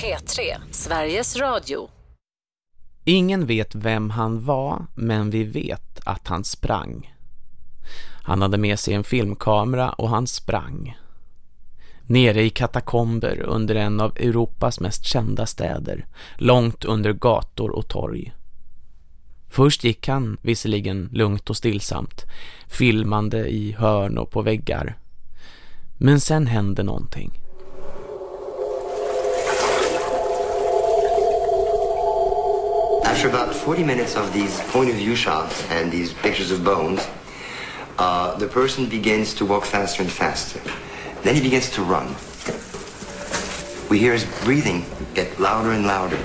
P3, Sveriges Radio. Ingen vet vem han var, men vi vet att han sprang. Han hade med sig en filmkamera och han sprang. Nere i katakomber under en av Europas mest kända städer, långt under gator och torg. Först gick han visserligen lugnt och stillsamt, filmande i hörn och på väggar. Men sen hände någonting. After about 40 minutes of these point of view shots and these pictures of bones, uh, the person begins to walk faster and faster. Then he begins to run. We hear his breathing get louder and louder,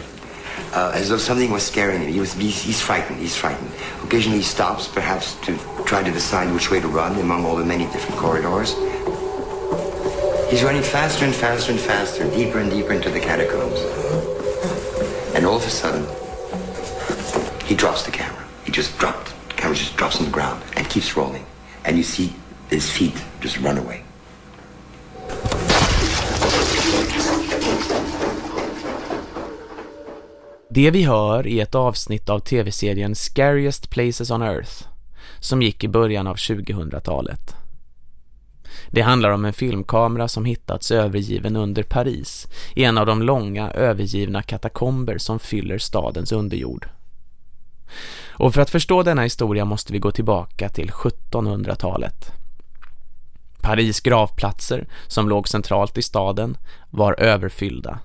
uh, as though something was scaring him. He was, he's, he's frightened, he's frightened. Occasionally he stops, perhaps to try to decide which way to run among all the many different corridors. He's running faster and faster and faster, deeper and deeper into the catacombs. And all of a sudden, he drops the camera. He just dropped. The camera just drops on the ground and keeps rolling. And you see his feet just run away. Det vi hör är ett avsnitt av tv-serien Scariest Places on Earth som gick i början av 2000-talet. Det handlar om en filmkamera som hittats övergiven under Paris i en av de långa övergivna katakomber som fyller stadens underjord. Och för att förstå denna historia måste vi gå tillbaka till 1700-talet. Paris gravplatser, som låg centralt i staden, var överfyllda.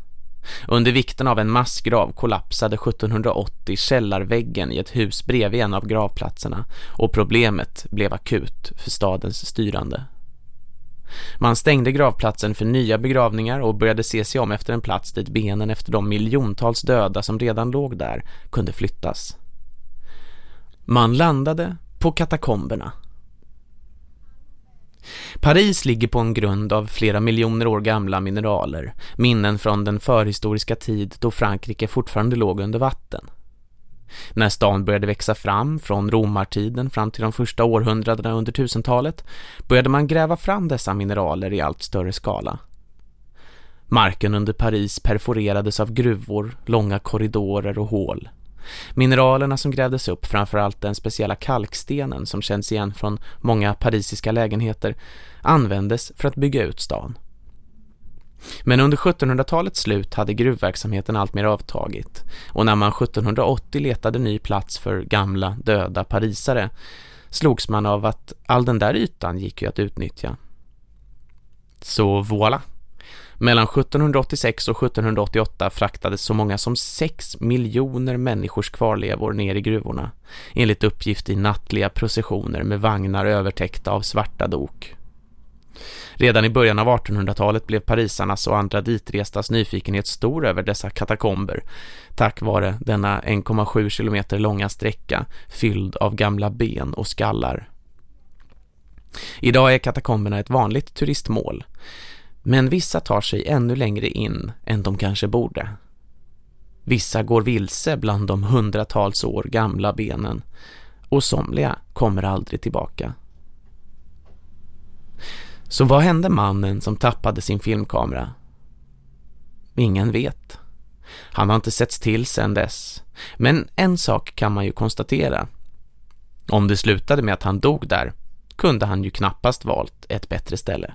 Under vikten av en massgrav kollapsade 1780 källarväggen i ett hus bredvid en av gravplatserna och problemet blev akut för stadens styrande. Man stängde gravplatsen för nya begravningar och började se sig om efter en plats dit benen efter de miljontals döda som redan låg där kunde flyttas. Man landade på katakomberna. Paris ligger på en grund av flera miljoner år gamla mineraler, minnen från den förhistoriska tid då Frankrike fortfarande låg under vatten. När stan började växa fram från romartiden fram till de första århundradena under tusentalet började man gräva fram dessa mineraler i allt större skala. Marken under Paris perforerades av gruvor, långa korridorer och hål. Mineralerna som grävdes upp, framförallt den speciella kalkstenen som känns igen från många parisiska lägenheter, användes för att bygga ut stan. Men under 1700-talets slut hade gruvverksamheten allt mer avtagit och när man 1780 letade ny plats för gamla, döda parisare slogs man av att all den där ytan gick ju att utnyttja. Så voilà! Mellan 1786 och 1788 fraktades så många som 6 miljoner människors kvarlevor ner i gruvorna, enligt uppgift i nattliga processioner med vagnar övertäckta av svarta dok. Redan i början av 1800-talet blev parisarnas och andra ditrestas nyfikenhet stor över dessa katakomber, tack vare denna 1,7 kilometer långa sträcka fylld av gamla ben och skallar. Idag är katakomberna ett vanligt turistmål, men vissa tar sig ännu längre in än de kanske borde. Vissa går vilse bland de hundratals år gamla benen och somliga kommer aldrig tillbaka. Så vad hände mannen som tappade sin filmkamera? Ingen vet. Han har inte setts till sedan dess. Men en sak kan man ju konstatera. Om det slutade med att han dog där kunde han ju knappast valt ett bättre ställe.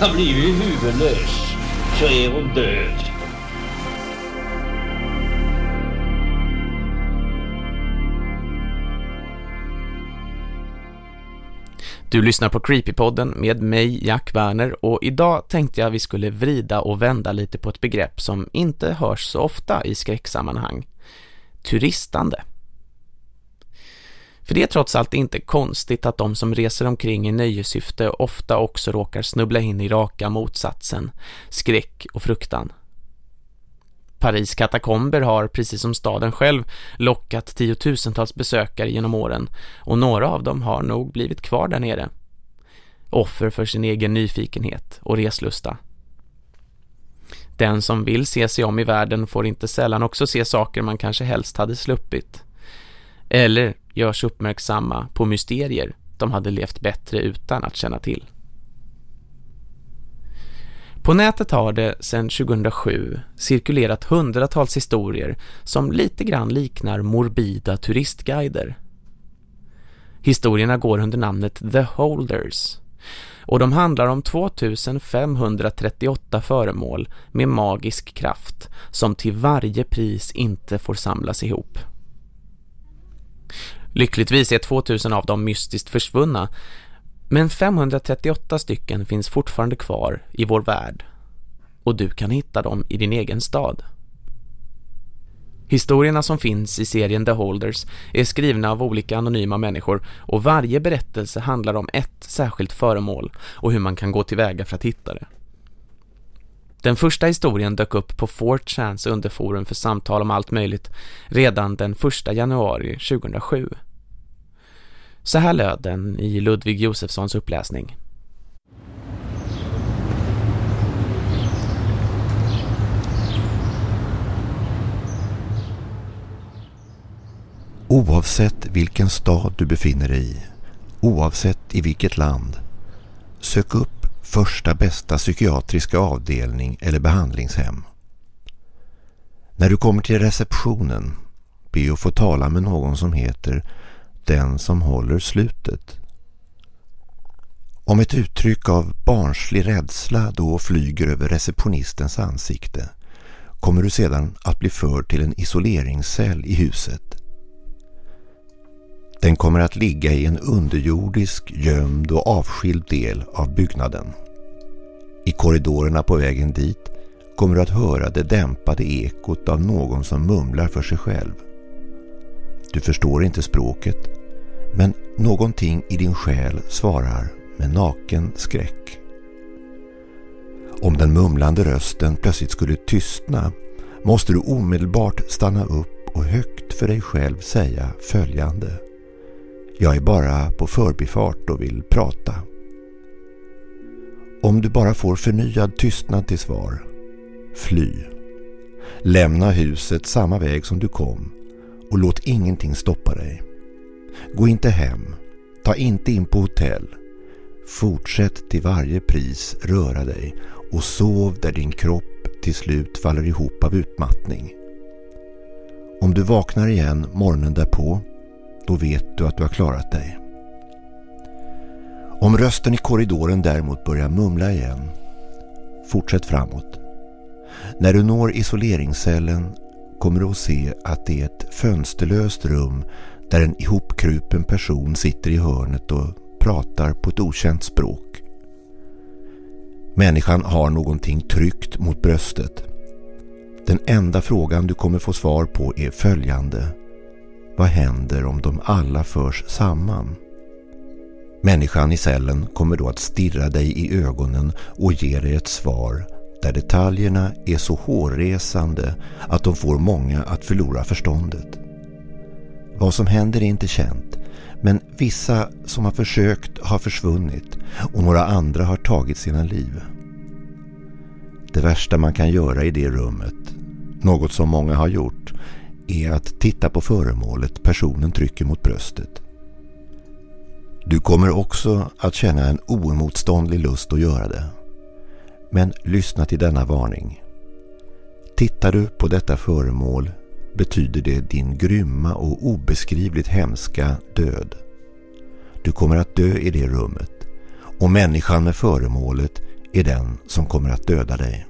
har blivit huvudlös så är hon död. Du lyssnar på Creepypodden med mig, Jack Werner, och idag tänkte jag vi skulle vrida och vända lite på ett begrepp som inte hörs så ofta i skräcksammanhang. Turistande. För det är trots allt inte konstigt att de som reser omkring i nöjesyfte ofta också råkar snubbla in i raka motsatsen, skräck och fruktan. Paris katakomber har, precis som staden själv, lockat tiotusentals besökare genom åren och några av dem har nog blivit kvar där nere. Offer för sin egen nyfikenhet och reslusta. Den som vill se sig om i världen får inte sällan också se saker man kanske helst hade sluppit. Eller görs uppmärksamma på mysterier de hade levt bättre utan att känna till. På nätet har det sedan 2007 cirkulerat hundratals historier som lite grann liknar morbida turistguider. Historierna går under namnet The Holders och de handlar om 2538 föremål med magisk kraft som till varje pris inte får samlas ihop. Lyckligtvis är 2000 av dem mystiskt försvunna men 538 stycken finns fortfarande kvar i vår värld och du kan hitta dem i din egen stad. Historierna som finns i serien The Holders är skrivna av olika anonyma människor och varje berättelse handlar om ett särskilt föremål och hur man kan gå tillväga för att hitta det. Den första historien dök upp på 4chans underforum för samtal om allt möjligt redan den 1 januari 2007. Så här löd den i Ludvig Josefssons uppläsning. Oavsett vilken stad du befinner dig i, oavsett i vilket land, sök upp första bästa psykiatriska avdelning eller behandlingshem. När du kommer till receptionen, be att få tala med någon som heter den som håller slutet. Om ett uttryck av barnslig rädsla då flyger över receptionistens ansikte kommer du sedan att bli förd till en isoleringscell i huset. Den kommer att ligga i en underjordisk, gömd och avskild del av byggnaden. I korridorerna på vägen dit kommer du att höra det dämpade ekot av någon som mumlar för sig själv. Du förstår inte språket, men någonting i din själ svarar med naken skräck. Om den mumlande rösten plötsligt skulle tystna måste du omedelbart stanna upp och högt för dig själv säga följande. Jag är bara på förbifart och vill prata. Om du bara får förnyad tystnad till svar, fly. Lämna huset samma väg som du kom och låt ingenting stoppa dig. Gå inte hem, ta inte in på hotell. Fortsätt till varje pris röra dig och sov där din kropp till slut faller ihop av utmattning. Om du vaknar igen morgonen därpå då vet du att du har klarat dig. Om rösten i korridoren däremot börjar mumla igen, fortsätt framåt. När du når isoleringscellen kommer du att se att det är ett fönsterlöst rum där en ihopkrupen person sitter i hörnet och pratar på ett okänt språk. Människan har någonting tryckt mot bröstet. Den enda frågan du kommer få svar på är följande. Vad händer om de alla förs samman? Människan i cellen kommer då att stirra dig i ögonen och ge dig ett svar där detaljerna är så hårresande att de får många att förlora förståndet. Vad som händer är inte känt, men vissa som har försökt har försvunnit och några andra har tagit sina liv. Det värsta man kan göra i det rummet, något som många har gjort, är att titta på föremålet personen trycker mot bröstet. Du kommer också att känna en oemotståndlig lust att göra det. Men lyssna till denna varning. Tittar du på detta föremål betyder det din grymma och obeskrivligt hemska död. Du kommer att dö i det rummet och människan med föremålet är den som kommer att döda dig.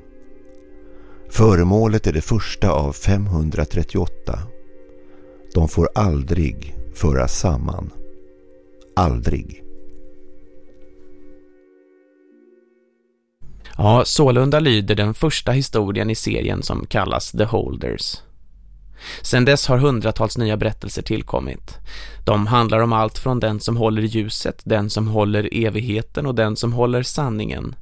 Föremålet är det första av 538. De får aldrig föras samman. Aldrig. Ja, sålunda lyder den första historien i serien som kallas The Holders. Sedan dess har hundratals nya berättelser tillkommit. De handlar om allt från den som håller ljuset, den som håller evigheten och den som håller sanningen.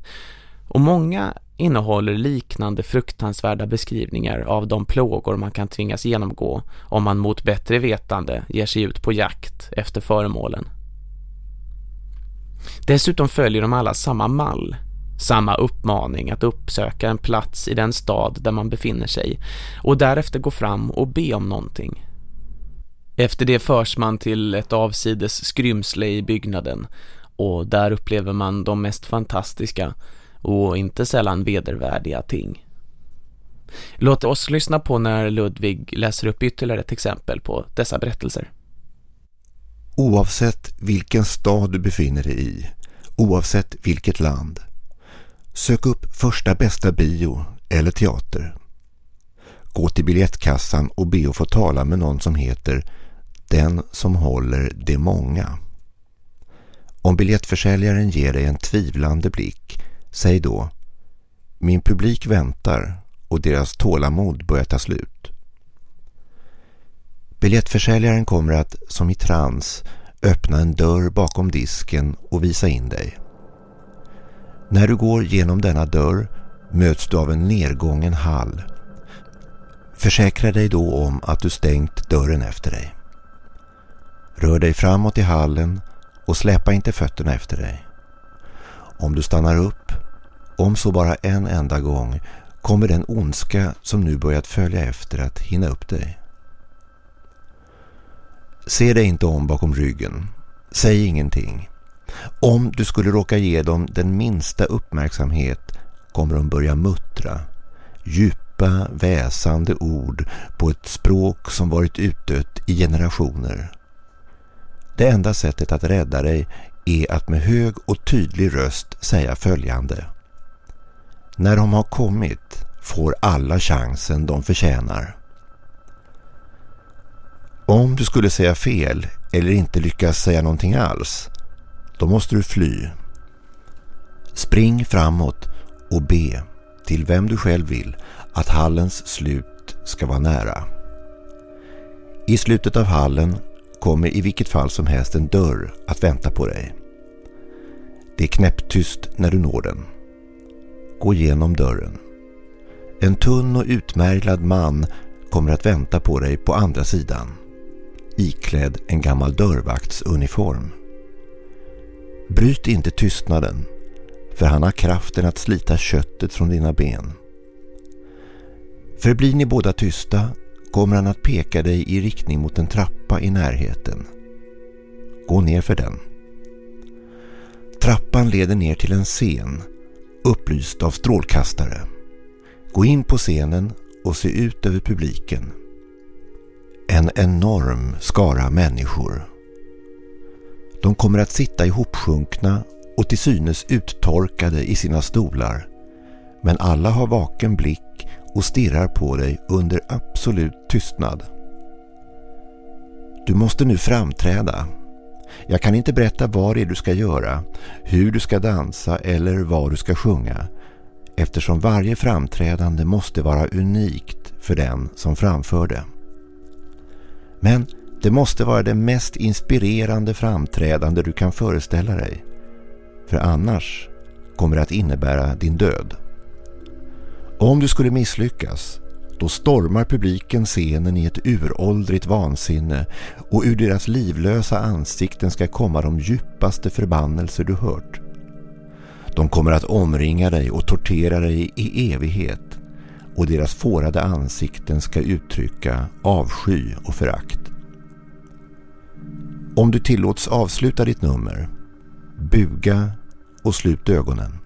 Och många innehåller liknande fruktansvärda beskrivningar av de plågor man kan tvingas genomgå om man mot bättre vetande ger sig ut på jakt efter föremålen. Dessutom följer de alla samma mall, samma uppmaning att uppsöka en plats i den stad där man befinner sig och därefter gå fram och be om någonting. Efter det förs man till ett avsides skrymsle i byggnaden och där upplever man de mest fantastiska och inte sällan vedervärdiga ting. Låt oss lyssna på när Ludvig läser upp ytterligare ett exempel på dessa berättelser. Oavsett vilken stad du befinner dig i, oavsett vilket land, sök upp första bästa bio eller teater. Gå till biljettkassan och be att få tala med någon som heter Den som håller de många. Om biljettförsäljaren ger dig en tvivlande blick Säg då, min publik väntar och deras tålamod börjar ta slut. Biljettförsäljaren kommer att, som i trans, öppna en dörr bakom disken och visa in dig. När du går genom denna dörr möts du av en nedgången hall. Försäkra dig då om att du stängt dörren efter dig. Rör dig framåt i hallen och släpa inte fötterna efter dig. Om du stannar upp, om så bara en enda gång, kommer den ondska som nu börjat följa efter att hinna upp dig. Se dig inte om bakom ryggen. Säg ingenting. Om du skulle råka ge dem den minsta uppmärksamhet kommer de börja muttra. Djupa, väsande ord på ett språk som varit utdött i generationer. Det enda sättet att rädda dig är att med hög och tydlig röst säga följande. När de har kommit får alla chansen de förtjänar. Om du skulle säga fel eller inte lyckas säga någonting alls, då måste du fly. Spring framåt och be till vem du själv vill att hallens slut ska vara nära. I slutet av hallen kommer i vilket fall som helst en dörr att vänta på dig. Det är knäpptyst när du når den. Gå igenom dörren. En tunn och utmärglad man kommer att vänta på dig på andra sidan. Iklädd en gammal dörrvaktsuniform. Bryt inte tystnaden, för han har kraften att slita köttet från dina ben. Förblir ni båda tysta kommer han att peka dig i riktning mot en trappa i närheten. Gå ner för den. Trappan leder ner till en scen, upplyst av strålkastare. Gå in på scenen och se ut över publiken. En enorm skara människor. De kommer att sitta ihopsjunkna och till synes uttorkade i sina stolar. Men alla har vaken blick och stirrar på dig under absolut tystnad. Du måste nu framträda. Jag kan inte berätta vad det är du ska göra, hur du ska dansa eller vad du ska sjunga eftersom varje framträdande måste vara unikt för den som framför det. Men det måste vara det mest inspirerande framträdande du kan föreställa dig. För annars kommer det att innebära din död. Om du skulle misslyckas, då stormar publiken scenen i ett uråldrigt vansinne och ur deras livlösa ansikten ska komma de djupaste förbannelser du hört. De kommer att omringa dig och tortera dig i evighet och deras fårade ansikten ska uttrycka avsky och förakt. Om du tillåts avsluta ditt nummer, buga och slut ögonen.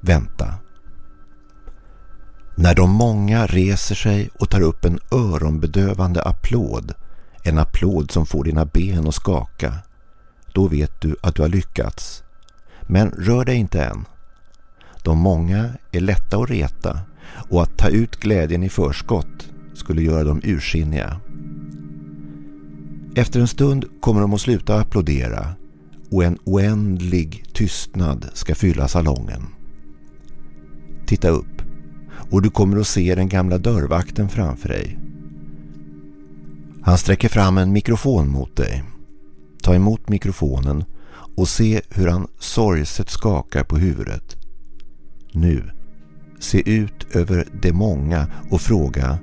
Vänta. När de många reser sig och tar upp en öronbedövande applåd, en applåd som får dina ben att skaka, då vet du att du har lyckats. Men rör dig inte än. De många är lätta att reta och att ta ut glädjen i förskott skulle göra dem ursinniga. Efter en stund kommer de att sluta applådera och en oändlig tystnad ska fylla salongen. Titta upp och du kommer att se den gamla dörrvakten framför dig. Han sträcker fram en mikrofon mot dig. Ta emot mikrofonen och se hur han sorgset skakar på huvudet. Nu, se ut över de många och fråga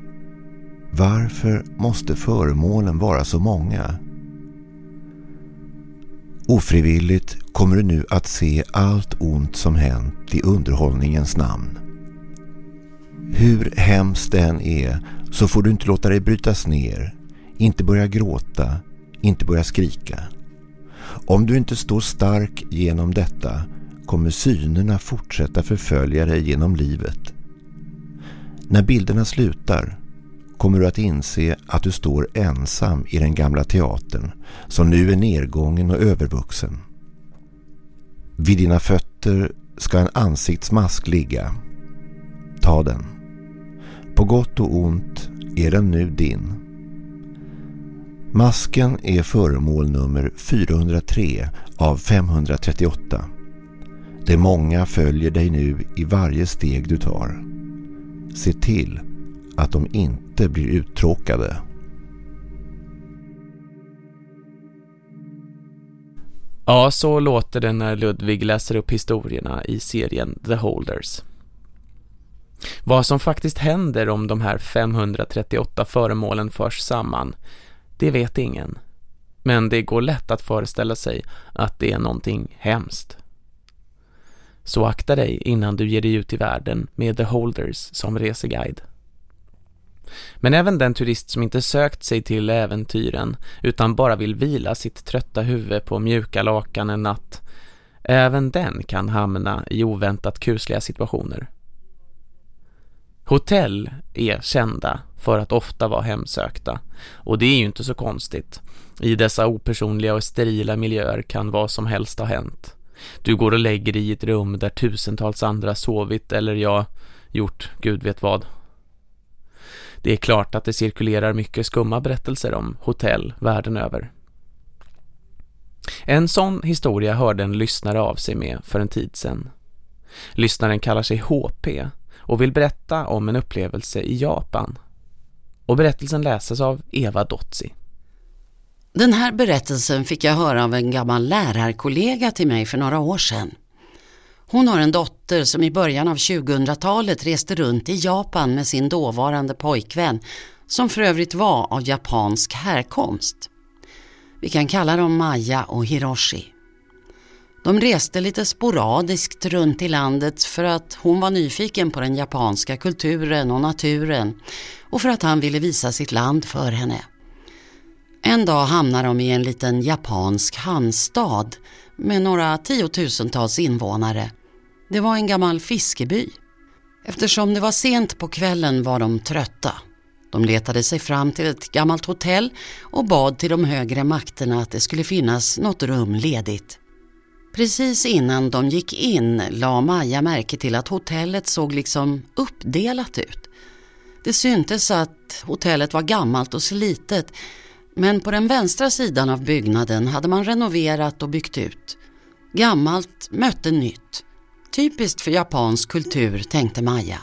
varför måste föremålen vara så många? Ofrivilligt kommer du nu att se allt ont som hänt i underhållningens namn. Hur hemskt den är så får du inte låta dig brytas ner, inte börja gråta, inte börja skrika. Om du inte står stark genom detta kommer synerna fortsätta förfölja dig genom livet. När bilderna slutar kommer du att inse att du står ensam i den gamla teatern som nu är nedgången och övervuxen. Vid dina fötter ska en ansiktsmask ligga. Ta den. På gott och ont är den nu din. Masken är föremål nummer 403 av 538. Det många följer dig nu i varje steg du tar. Se till att de inte blir uttråkade. Ja, så låter det när Ludvig läser upp historierna i serien The Holders. Vad som faktiskt händer om de här 538 föremålen förs samman, det vet ingen. Men det går lätt att föreställa sig att det är någonting hemskt. Så akta dig innan du ger dig ut i världen med The Holders som reseguide. Men även den turist som inte sökt sig till äventyren utan bara vill vila sitt trötta huvud på mjuka lakan en natt, även den kan hamna i oväntat kusliga situationer. Hotell är kända för att ofta vara hemsökta och det är ju inte så konstigt. I dessa opersonliga och sterila miljöer kan vad som helst ha hänt. Du går och lägger dig i ett rum där tusentals andra sovit eller jag gjort gud vet vad. Det är klart att det cirkulerar mycket skumma berättelser om hotell världen över. En sån historia hörde en lyssnare av sig med för en tid sedan. Lyssnaren kallar sig HP och vill berätta om en upplevelse i Japan. Och berättelsen läses av Eva Dotzi. Den här berättelsen fick jag höra av en gammal lärarkollega till mig för några år sedan. Hon har en dotter som i början av 2000-talet reste runt i Japan med sin dåvarande pojkvän som för övrigt var av japansk härkomst. Vi kan kalla dem Maya och Hiroshi. De reste lite sporadiskt runt i landet för att hon var nyfiken på den japanska kulturen och naturen och för att han ville visa sitt land för henne. En dag hamnar de i en liten japansk hamnstad med några tiotusentals invånare. Det var en gammal fiskeby. Eftersom det var sent på kvällen var de trötta. De letade sig fram till ett gammalt hotell och bad till de högre makterna att det skulle finnas något rum ledigt. Precis innan de gick in la Maja märke till att hotellet såg liksom uppdelat ut. Det syntes att hotellet var gammalt och slitet men på den vänstra sidan av byggnaden hade man renoverat och byggt ut. Gammalt mötte nytt. Typiskt för japansk kultur, tänkte Maja.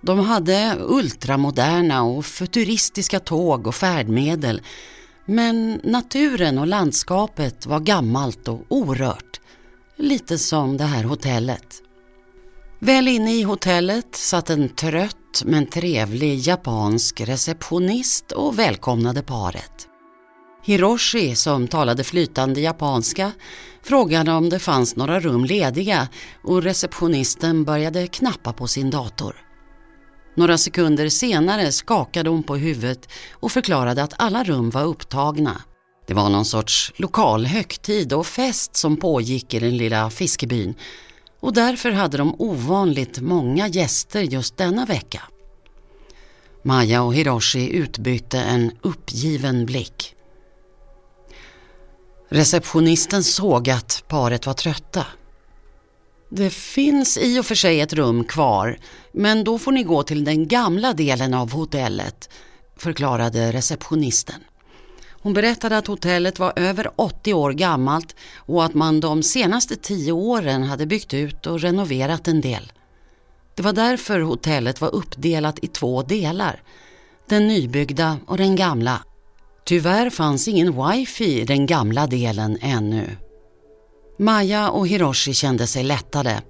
De hade ultramoderna och futuristiska tåg och färdmedel men naturen och landskapet var gammalt och orört. Lite som det här hotellet. Väl inne i hotellet satt en trött men trevlig japansk receptionist och välkomnade paret. Hiroshi, som talade flytande japanska, frågade om det fanns några rum lediga och receptionisten började knappa på sin dator. Några sekunder senare skakade hon på huvudet och förklarade att alla rum var upptagna. Det var någon sorts lokal högtid och fest som pågick i den lilla fiskebyn och därför hade de ovanligt många gäster just denna vecka. Maja och Hiroshi utbytte en uppgiven blick. Receptionisten såg att paret var trötta. Det finns i och för sig ett rum kvar, men då får ni gå till den gamla delen av hotellet, förklarade receptionisten. Hon berättade att hotellet var över 80 år gammalt och att man de senaste tio åren hade byggt ut och renoverat en del. Det var därför hotellet var uppdelat i två delar. Den nybyggda och den gamla. Tyvärr fanns ingen wifi i den gamla delen ännu. Maja och Hiroshi kände sig lättade.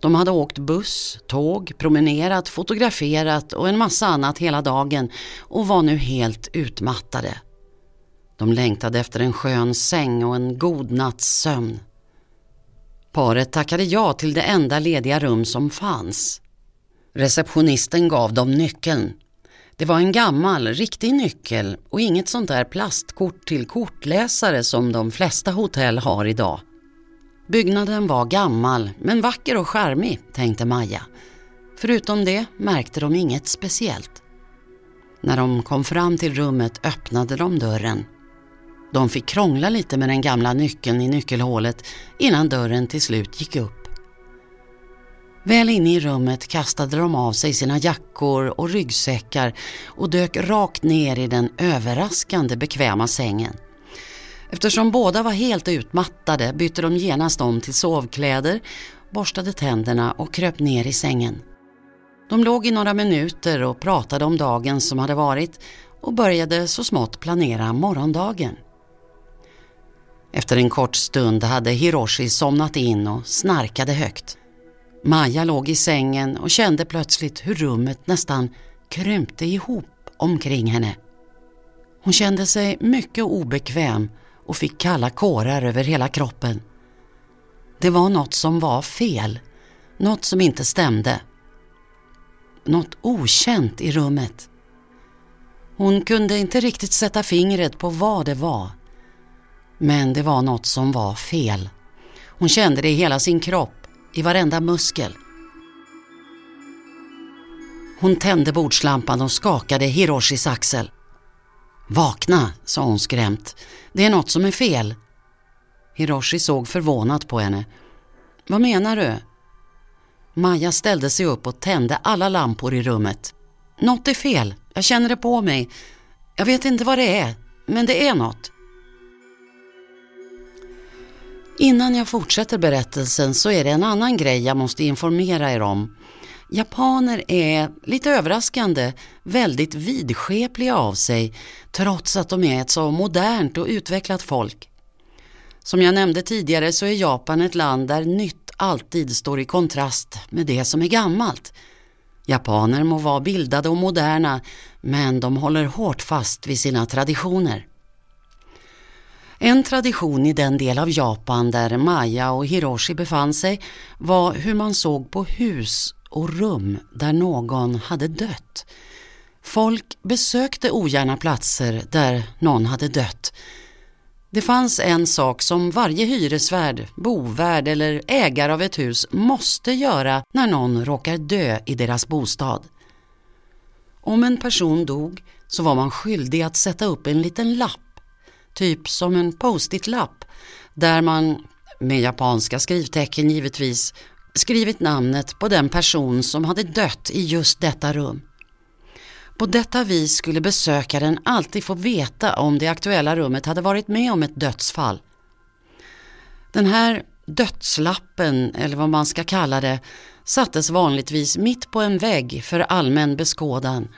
De hade åkt buss, tåg, promenerat, fotograferat och en massa annat hela dagen och var nu helt utmattade. De längtade efter en skön säng och en god natts sömn. Paret tackade ja till det enda lediga rum som fanns. Receptionisten gav dem nyckeln. Det var en gammal, riktig nyckel och inget sånt där plastkort till kortläsare som de flesta hotell har idag. Byggnaden var gammal men vacker och charmig, tänkte Maja. Förutom det märkte de inget speciellt. När de kom fram till rummet öppnade de dörren. De fick krångla lite med den gamla nyckeln i nyckelhålet innan dörren till slut gick upp. Väl inne i rummet kastade de av sig sina jackor och ryggsäckar och dök rakt ner i den överraskande bekväma sängen. Eftersom båda var helt utmattade bytte de genast om till sovkläder, borstade tänderna och kröp ner i sängen. De låg i några minuter och pratade om dagen som hade varit och började så smått planera morgondagen. Efter en kort stund hade Hiroshi somnat in och snarkade högt. Maja låg i sängen och kände plötsligt hur rummet nästan krympte ihop omkring henne. Hon kände sig mycket obekväm och fick kalla kårar över hela kroppen. Det var något som var fel, något som inte stämde. Något okänt i rummet. Hon kunde inte riktigt sätta fingret på vad det var. Men det var något som var fel. Hon kände det i hela sin kropp, i varenda muskel. Hon tände bordslampan och skakade Hiroshis axel. Vakna, sa hon skrämt. Det är något som är fel. Hiroshi såg förvånat på henne. Vad menar du? Maja ställde sig upp och tände alla lampor i rummet. Något är fel, jag känner det på mig. Jag vet inte vad det är, men det är något. Innan jag fortsätter berättelsen så är det en annan grej jag måste informera er om. Japaner är, lite överraskande, väldigt vidskepliga av sig trots att de är ett så modernt och utvecklat folk. Som jag nämnde tidigare så är Japan ett land där nytt alltid står i kontrast med det som är gammalt. Japaner må vara bildade och moderna men de håller hårt fast vid sina traditioner. En tradition i den del av Japan där Maya och Hiroshi befann sig var hur man såg på hus och rum där någon hade dött. Folk besökte ogärna platser där någon hade dött. Det fanns en sak som varje hyresvärd, bovärd eller ägare av ett hus måste göra när någon råkar dö i deras bostad. Om en person dog så var man skyldig att sätta upp en liten lapp typ som en post-it-lapp där man, med japanska skrivtecken givetvis, skrivit namnet på den person som hade dött i just detta rum. På detta vis skulle besökaren alltid få veta om det aktuella rummet hade varit med om ett dödsfall. Den här dödslappen, eller vad man ska kalla det, sattes vanligtvis mitt på en vägg för allmän beskådan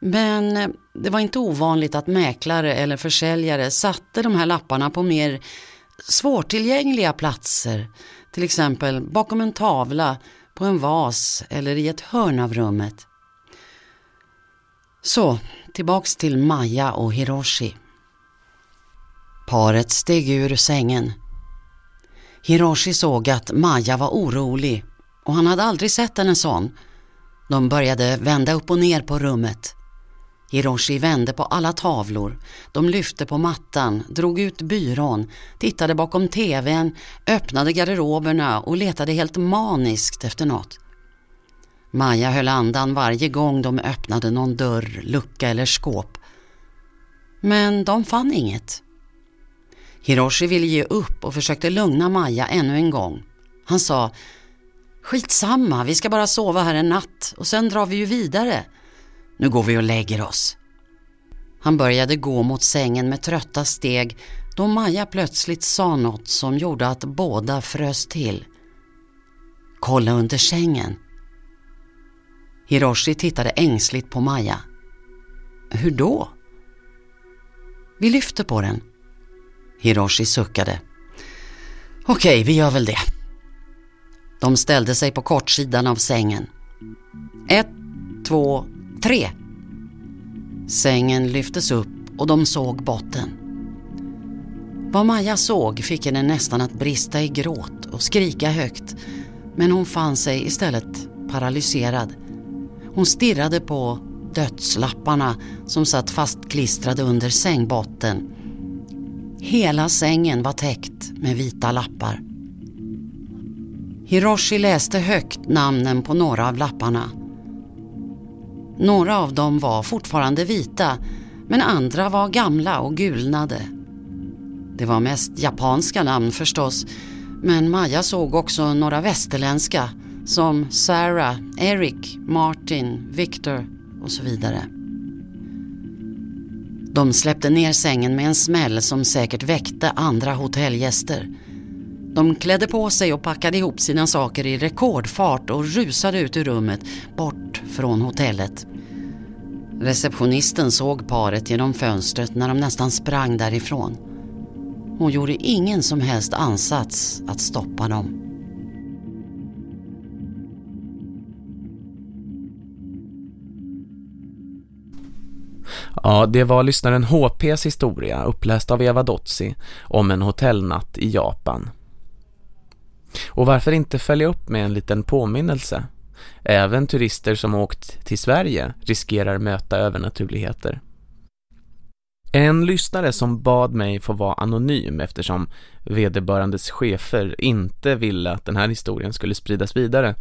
men det var inte ovanligt att mäklare eller försäljare satte de här lapparna på mer svårtillgängliga platser. Till exempel bakom en tavla, på en vas eller i ett hörn av rummet. Så, tillbaks till Maja och Hiroshi. Paret steg ur sängen. Hiroshi såg att Maja var orolig och han hade aldrig sett henne sån. De började vända upp och ner på rummet. Hiroshi vände på alla tavlor. De lyfte på mattan, drog ut byrån, tittade bakom tvn, öppnade garderoberna och letade helt maniskt efter något. Maja höll andan varje gång de öppnade någon dörr, lucka eller skåp. Men de fann inget. Hiroshi ville ge upp och försökte lugna Maja ännu en gång. Han sa Skitsamma, vi ska bara sova här en natt och sen drar vi ju vidare. Nu går vi och lägger oss. Han började gå mot sängen med trötta steg då Maja plötsligt sa något som gjorde att båda frös till. Kolla under sängen. Hiroshi tittade ängsligt på Maja. Hur då? Vi lyfter på den. Hiroshi suckade. Okej, vi gör väl det. De ställde sig på kortsidan av sängen. Ett, två, tre. Sängen lyftes upp och de såg botten. Vad Maja såg fick henne nästan att brista i gråt och skrika högt. Men hon fann sig istället paralyserad. Hon stirrade på dödslapparna som satt fastklistrade under sängbotten. Hela sängen var täckt med vita lappar. Hiroshi läste högt namnen på några av lapparna. Några av dem var fortfarande vita men andra var gamla och gulnade. Det var mest japanska namn förstås men Maja såg också några västerländska som Sarah, Eric, Martin, Victor och så vidare. De släppte ner sängen med en smäll som säkert väckte andra hotellgäster. De klädde på sig och packade ihop sina saker i rekordfart och rusade ut ur rummet, bort från hotellet. Receptionisten såg paret genom fönstret när de nästan sprang därifrån. Hon gjorde ingen som helst ansats att stoppa dem. Ja, det var lyssnaren HPs historia uppläst av Eva Dotsi, om en hotellnatt i Japan. Och varför inte följa upp med en liten påminnelse? Även turister som åkt till Sverige riskerar möta övernaturligheter. En lyssnare som bad mig få vara anonym eftersom vederbörandes chefer inte ville att den här historien skulle spridas vidare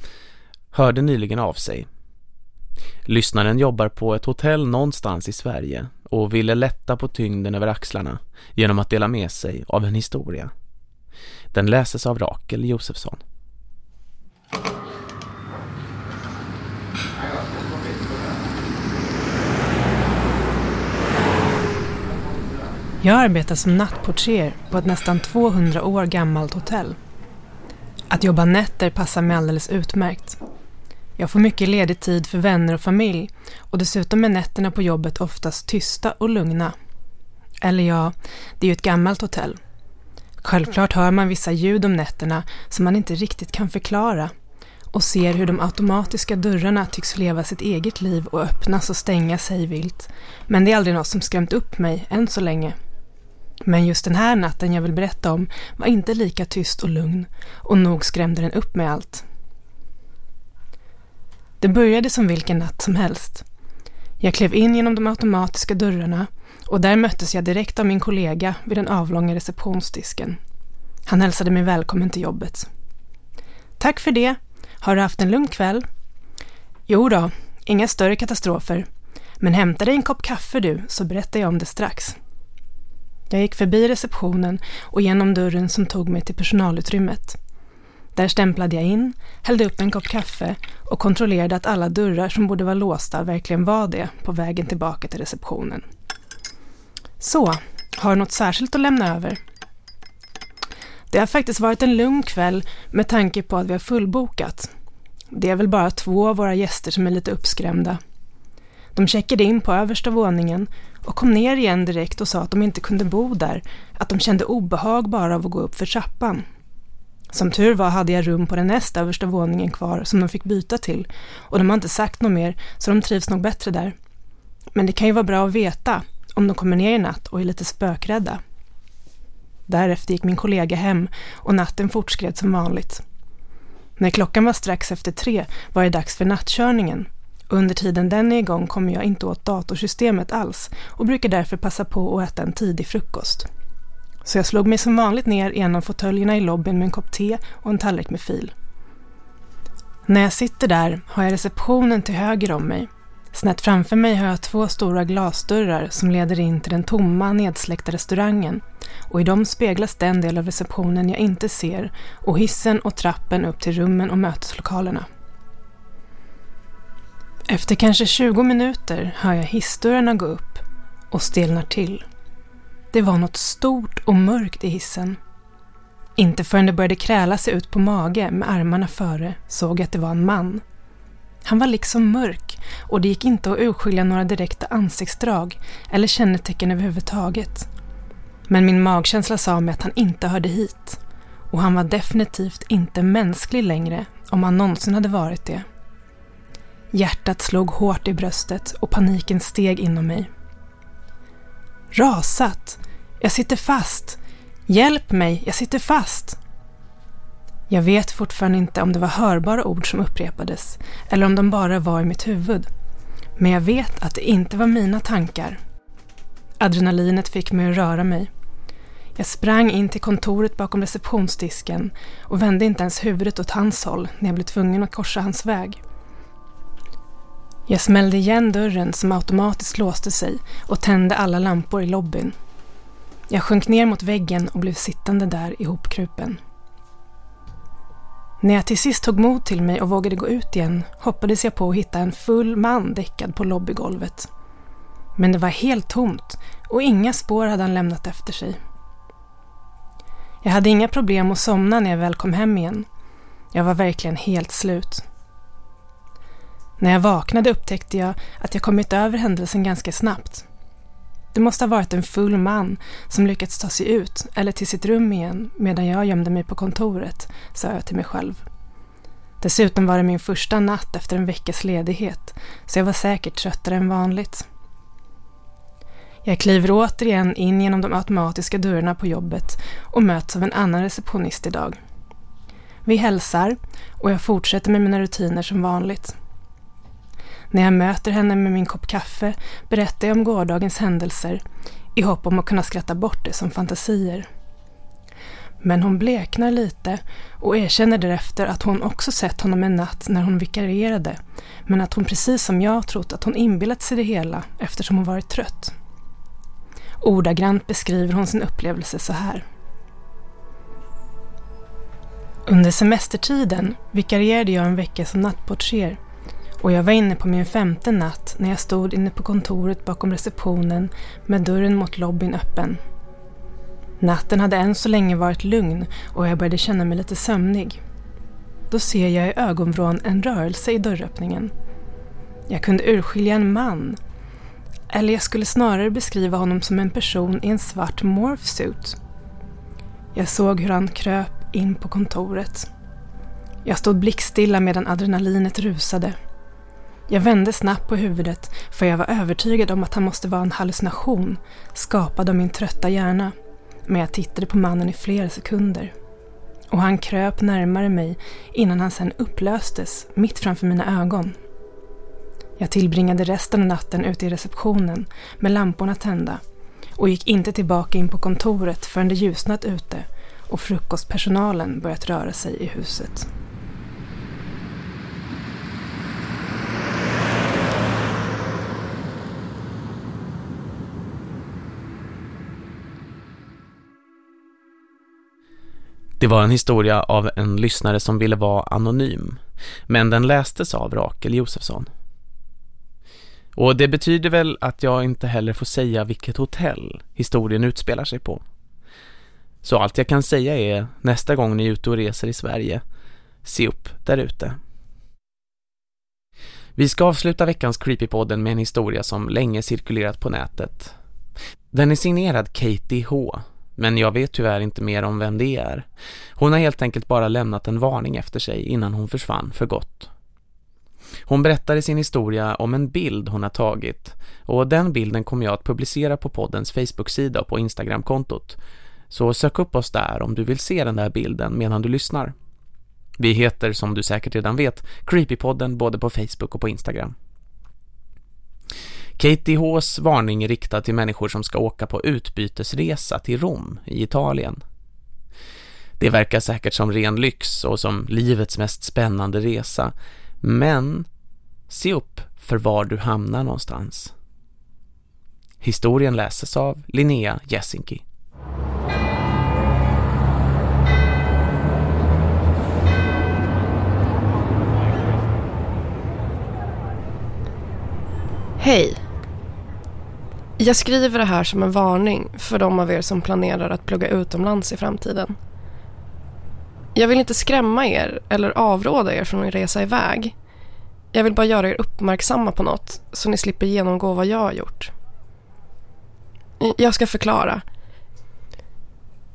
hörde nyligen av sig. Lyssnaren jobbar på ett hotell någonstans i Sverige och ville lätta på tyngden över axlarna genom att dela med sig av en historia. Den läses av Rakel Josefsson. Jag arbetar som nattportier på ett nästan 200 år gammalt hotell. Att jobba nätter passar mig alldeles utmärkt. Jag får mycket ledig tid för vänner och familj och dessutom är nätterna på jobbet oftast tysta och lugna. Eller ja, det är ju ett gammalt hotell. Självklart hör man vissa ljud om nätterna som man inte riktigt kan förklara och ser hur de automatiska dörrarna tycks leva sitt eget liv och öppnas och stänga sig vilt. Men det är aldrig något som skrämt upp mig än så länge. Men just den här natten jag vill berätta om var inte lika tyst och lugn och nog skrämde den upp med allt. Det började som vilken natt som helst. Jag klev in genom de automatiska dörrarna och där möttes jag direkt av min kollega vid den avlånga receptionsdisken. Han hälsade mig välkommen till jobbet. Tack för det. Har du haft en lugn kväll? Jo då, inga större katastrofer. Men hämta dig en kopp kaffe du, så berättar jag om det strax. Jag gick förbi receptionen och genom dörren som tog mig till personalutrymmet. Där stämplade jag in, hällde upp en kopp kaffe och kontrollerade att alla dörrar som borde vara låsta verkligen var det på vägen tillbaka till receptionen. Så, har du något särskilt att lämna över? Det har faktiskt varit en lugn kväll med tanke på att vi har fullbokat. Det är väl bara två av våra gäster som är lite uppskrämda. De checkade in på översta våningen och kom ner igen direkt och sa att de inte kunde bo där, att de kände obehag bara av att gå upp för trappan. Som tur var hade jag rum på den näst översta våningen kvar som de fick byta till och de har inte sagt något mer så de trivs nog bättre där. Men det kan ju vara bra att veta om de kommer ner i natt och är lite spökrädda. Därefter gick min kollega hem och natten fortskred som vanligt. När klockan var strax efter tre var det dags för nattkörningen. Under tiden den är igång kommer jag inte åt datorsystemet alls och brukar därför passa på att äta en tidig frukost. Så jag slog mig som vanligt ner i en av fåtöljerna i lobbyn med en kopp te och en tallrik med fil. När jag sitter där har jag receptionen till höger om mig. Snett framför mig har jag två stora glasdörrar som leder in till den tomma, nedsläckta restaurangen och i dem speglas den del av receptionen jag inte ser och hissen och trappen upp till rummen och möteslokalerna. Efter kanske 20 minuter hör jag hissdörrarna gå upp och stelnar till. Det var något stort och mörkt i hissen. Inte förrän det började kräla sig ut på mage med armarna före såg jag att det var en man. Han var liksom mörk och det gick inte att urskilja några direkta ansiktsdrag eller kännetecken överhuvudtaget. Men min magkänsla sa mig att han inte hörde hit. Och han var definitivt inte mänsklig längre om han någonsin hade varit det. Hjärtat slog hårt i bröstet och paniken steg inom mig. Rasat! Jag sitter fast! Hjälp mig, jag sitter fast! Jag vet fortfarande inte om det var hörbara ord som upprepades eller om de bara var i mitt huvud. Men jag vet att det inte var mina tankar. Adrenalinet fick mig att röra mig. Jag sprang in till kontoret bakom receptionsdisken och vände inte ens huvudet åt hans håll när jag blev tvungen att korsa hans väg. Jag smällde igen dörren som automatiskt låste sig och tände alla lampor i lobbyn. Jag sjönk ner mot väggen och blev sittande där ihopkrupen. När jag till sist tog mod till mig och vågade gå ut igen hoppades jag på att hitta en full man däckad på lobbygolvet. Men det var helt tomt och inga spår hade han lämnat efter sig. Jag hade inga problem att somna när jag väl kom hem igen. Jag var verkligen helt slut. När jag vaknade upptäckte jag att jag kommit över händelsen ganska snabbt. Det måste ha varit en full man som lyckats ta sig ut eller till sitt rum igen medan jag gömde mig på kontoret, sa jag till mig själv. Dessutom var det min första natt efter en veckas ledighet, så jag var säkert tröttare än vanligt. Jag kliver återigen in genom de automatiska dörrarna på jobbet och möts av en annan receptionist idag. Vi hälsar och jag fortsätter med mina rutiner som vanligt. När jag möter henne med min kopp kaffe berättar jag om gårdagens händelser i hopp om att kunna skratta bort det som fantasier. Men hon bleknar lite och erkänner därefter att hon också sett honom en natt när hon vikarierade men att hon precis som jag trott att hon inbillat sig det hela eftersom hon varit trött. Ordagrant beskriver hon sin upplevelse så här. Under semestertiden vikarierade jag en vecka som nattportier och jag var inne på min femte natt när jag stod inne på kontoret bakom receptionen med dörren mot lobbyn öppen. Natten hade än så länge varit lugn och jag började känna mig lite sömnig. Då ser jag i ögonvrån en rörelse i dörröppningen. Jag kunde urskilja en man. Eller jag skulle snarare beskriva honom som en person i en svart morphsuit. Jag såg hur han kröp in på kontoret. Jag stod blickstilla medan adrenalinet rusade. Jag vände snabbt på huvudet för jag var övertygad om att han måste vara en hallucination skapad av min trötta hjärna. Men jag tittade på mannen i flera sekunder. Och han kröp närmare mig innan han sen upplöstes mitt framför mina ögon. Jag tillbringade resten av natten ute i receptionen med lamporna tända och gick inte tillbaka in på kontoret förrän det ljusnat ute och frukostpersonalen börjat röra sig i huset. Det var en historia av en lyssnare som ville vara anonym, men den lästes av Rakel Josefsson. Och det betyder väl att jag inte heller får säga vilket hotell historien utspelar sig på. Så allt jag kan säga är nästa gång ni är ute och reser i Sverige, se upp där ute. Vi ska avsluta veckans Creepypodden med en historia som länge cirkulerat på nätet. Den är signerad Katie H men jag vet tyvärr inte mer om vem det är. Hon har helt enkelt bara lämnat en varning efter sig innan hon försvann för gott. Hon berättar i sin historia om en bild hon har tagit och den bilden kommer jag att publicera på poddens Facebook-sida och på Instagram-kontot. Så sök upp oss där om du vill se den där bilden medan du lyssnar. Vi heter, som du säkert redan vet, Creepypodden både på Facebook och på Instagram. Katie Hs varning är riktad till människor som ska åka på utbytesresa till Rom i Italien. Det verkar säkert som ren lyx och som livets mest spännande resa. Men se upp för var du hamnar någonstans. Historien läses av Linnea Jessinki. Hej! Jag skriver det här som en varning för de av er som planerar att plugga utomlands i framtiden. Jag vill inte skrämma er eller avråda er från att resa iväg. Jag vill bara göra er uppmärksamma på något så ni slipper genomgå vad jag har gjort. Jag ska förklara.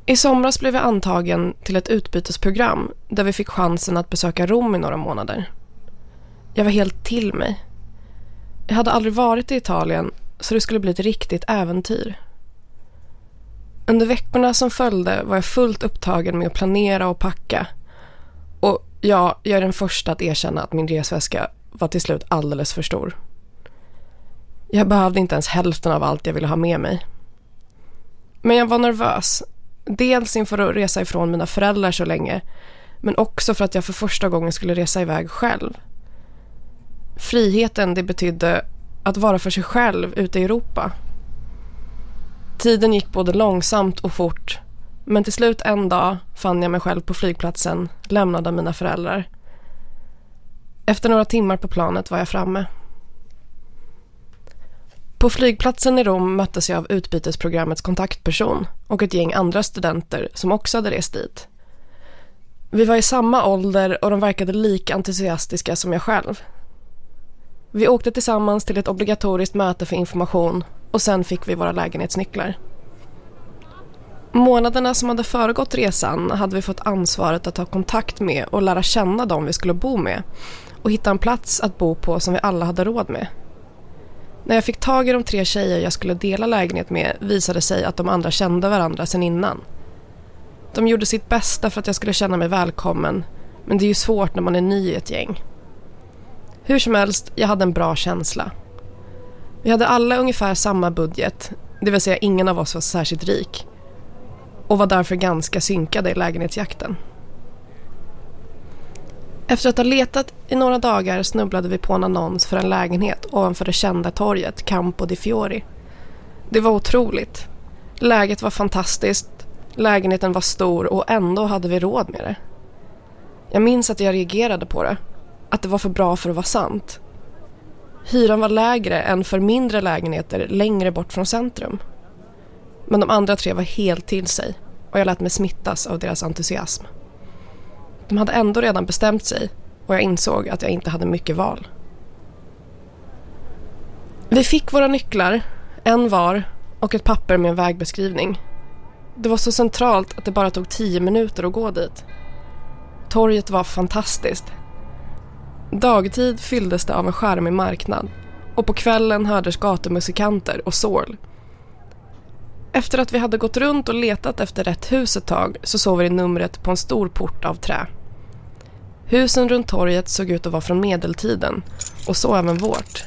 I somras blev jag antagen till ett utbytesprogram där vi fick chansen att besöka Rom i några månader. Jag var helt till mig. Jag hade aldrig varit i Italien så det skulle bli ett riktigt äventyr. Under veckorna som följde var jag fullt upptagen med att planera och packa. Och ja, jag är den första att erkänna att min resväska var till slut alldeles för stor. Jag behövde inte ens hälften av allt jag ville ha med mig. Men jag var nervös. Dels inför att resa ifrån mina föräldrar så länge men också för att jag för första gången skulle resa iväg själv. Friheten det betydde att vara för sig själv ute i Europa. Tiden gick både långsamt och fort men till slut en dag fann jag mig själv på flygplatsen lämnad av mina föräldrar. Efter några timmar på planet var jag framme. På flygplatsen i Rom möttes jag av utbytesprogrammets kontaktperson och ett gäng andra studenter som också hade rest dit. Vi var i samma ålder och de verkade lika entusiastiska som jag själv. Vi åkte tillsammans till ett obligatoriskt möte för information och sen fick vi våra lägenhetsnycklar. Månaderna som hade föregått resan hade vi fått ansvaret att ta kontakt med och lära känna dem vi skulle bo med och hitta en plats att bo på som vi alla hade råd med. När jag fick tag i de tre tjejer jag skulle dela lägenhet med visade sig att de andra kände varandra sedan innan. De gjorde sitt bästa för att jag skulle känna mig välkommen men det är ju svårt när man är ny i ett gäng. Hur som helst, jag hade en bra känsla. Vi hade alla ungefär samma budget, det vill säga ingen av oss var särskilt rik och var därför ganska synkade i lägenhetsjakten. Efter att ha letat i några dagar snubblade vi på en annons för en lägenhet ovanför det kända torget Campo di Fiori. Det var otroligt. Läget var fantastiskt, lägenheten var stor och ändå hade vi råd med det. Jag minns att jag reagerade på det, att det var för bra för att vara sant. Hyran var lägre än för mindre lägenheter längre bort från centrum. Men de andra tre var helt till sig och jag lät mig smittas av deras entusiasm. De hade ändå redan bestämt sig och jag insåg att jag inte hade mycket val. Vi fick våra nycklar, en var och ett papper med en vägbeskrivning. Det var så centralt att det bara tog tio minuter att gå dit. Torget var fantastiskt. Dagtid fylldes det av en skärmig marknad och på kvällen hördes gatumusikanter och sorl. Efter att vi hade gått runt och letat efter rätt hus ett tag så såg vi numret på en stor port av trä. Husen runt torget såg ut att vara från medeltiden och så även vårt.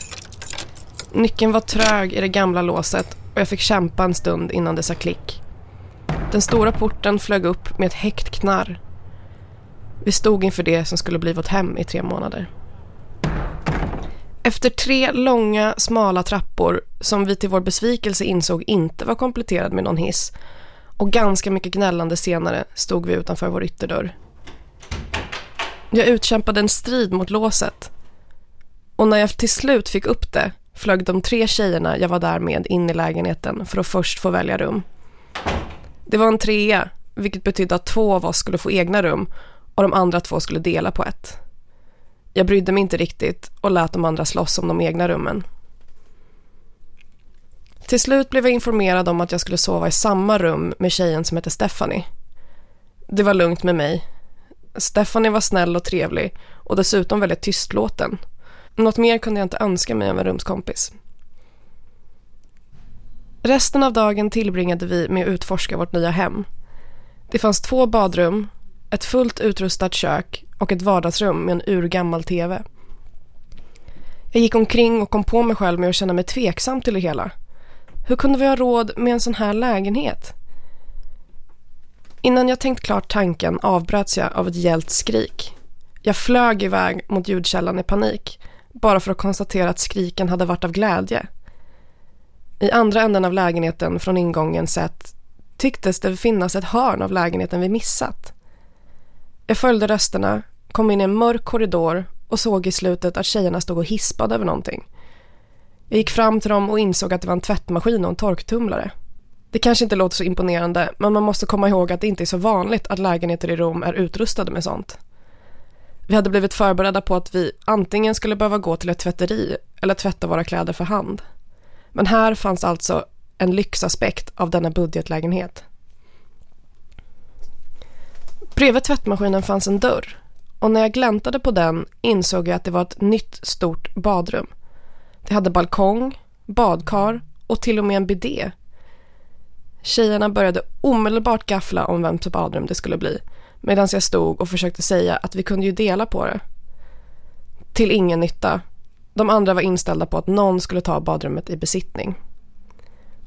Nyckeln var trög i det gamla låset och jag fick kämpa en stund innan det sa klick. Den stora porten flög upp med ett häckt knarr. Vi stod inför det som skulle bli vårt hem i tre månader. Efter tre långa, smala trappor som vi till vår besvikelse insåg inte var kompletterad med någon hiss och ganska mycket gnällande senare stod vi utanför vår ytterdörr. Jag utkämpade en strid mot låset och när jag till slut fick upp det flög de tre tjejerna jag var där med in i lägenheten för att först få välja rum. Det var en trea, vilket betydde att två av oss skulle få egna rum och de andra två skulle dela på ett. Jag brydde mig inte riktigt och lät de andra slåss om de egna rummen. Till slut blev jag informerad om att jag skulle sova i samma rum med tjejen som hette Stephanie. Det var lugnt med mig. Stephanie var snäll och trevlig och dessutom väldigt tystlåten. Något mer kunde jag inte önska mig av en rumskompis. Resten av dagen tillbringade vi med att utforska vårt nya hem. Det fanns två badrum, ett fullt utrustat kök och ett vardagsrum med en urgammal tv. Jag gick omkring och kom på mig själv med att känna mig tveksam till det hela. Hur kunde vi ha råd med en sån här lägenhet? Innan jag tänkt klart tanken avbröts jag av ett gällt skrik. Jag flög iväg mot ljudkällan i panik, bara för att konstatera att skriken hade varit av glädje. I andra änden av lägenheten från ingången sett tycktes det finnas ett hörn av lägenheten vi missat. Jag följde rösterna, kom in i en mörk korridor och såg i slutet att tjejerna stod och hispade över någonting. Jag gick fram till dem och insåg att det var en tvättmaskin och en torktumlare. Det kanske inte låter så imponerande men man måste komma ihåg att det inte är så vanligt att lägenheter i Rom är utrustade med sånt. Vi hade blivit förberedda på att vi antingen skulle behöva gå till ett tvätteri eller tvätta våra kläder för hand. Men här fanns alltså en lyxaspekt av denna budgetlägenhet. Bredvid tvättmaskinen fanns en dörr och när jag gläntade på den insåg jag att det var ett nytt stort badrum. Det hade balkong, badkar och till och med en bidé. Tjejerna började omedelbart gaffla om vems typ badrum det skulle bli medan jag stod och försökte säga att vi kunde ju dela på det. Till ingen nytta. De andra var inställda på att någon skulle ta badrummet i besittning.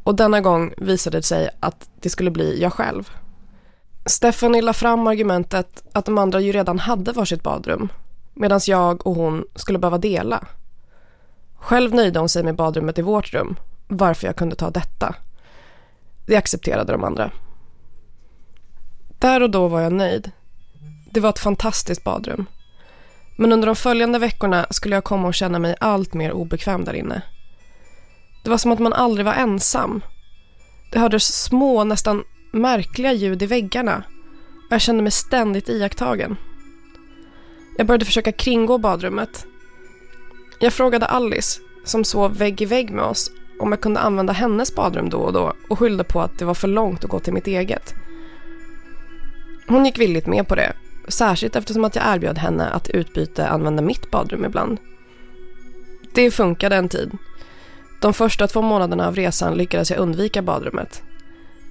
Och denna gång visade det sig att det skulle bli jag själv. Stephanie la fram argumentet att de andra ju redan hade varsitt badrum medan jag och hon skulle behöva dela. Själv nöjde hon sig med badrummet i vårt rum varför jag kunde ta detta. Det accepterade de andra. Där och då var jag nöjd. Det var ett fantastiskt badrum. Men under de följande veckorna skulle jag komma och känna mig allt mer obekväm där inne. Det var som att man aldrig var ensam. Det hördes små, nästan märkliga ljud i väggarna och jag kände mig ständigt iakttagen. Jag började försöka kringgå badrummet. Jag frågade Alice, som sov vägg i vägg med oss, om jag kunde använda hennes badrum då och då och skyllde på att det var för långt att gå till mitt eget. Hon gick villigt med på det, särskilt eftersom att jag erbjöd henne att utbyte använda mitt badrum ibland. Det funkade en tid. De första två månaderna av resan lyckades jag undvika badrummet.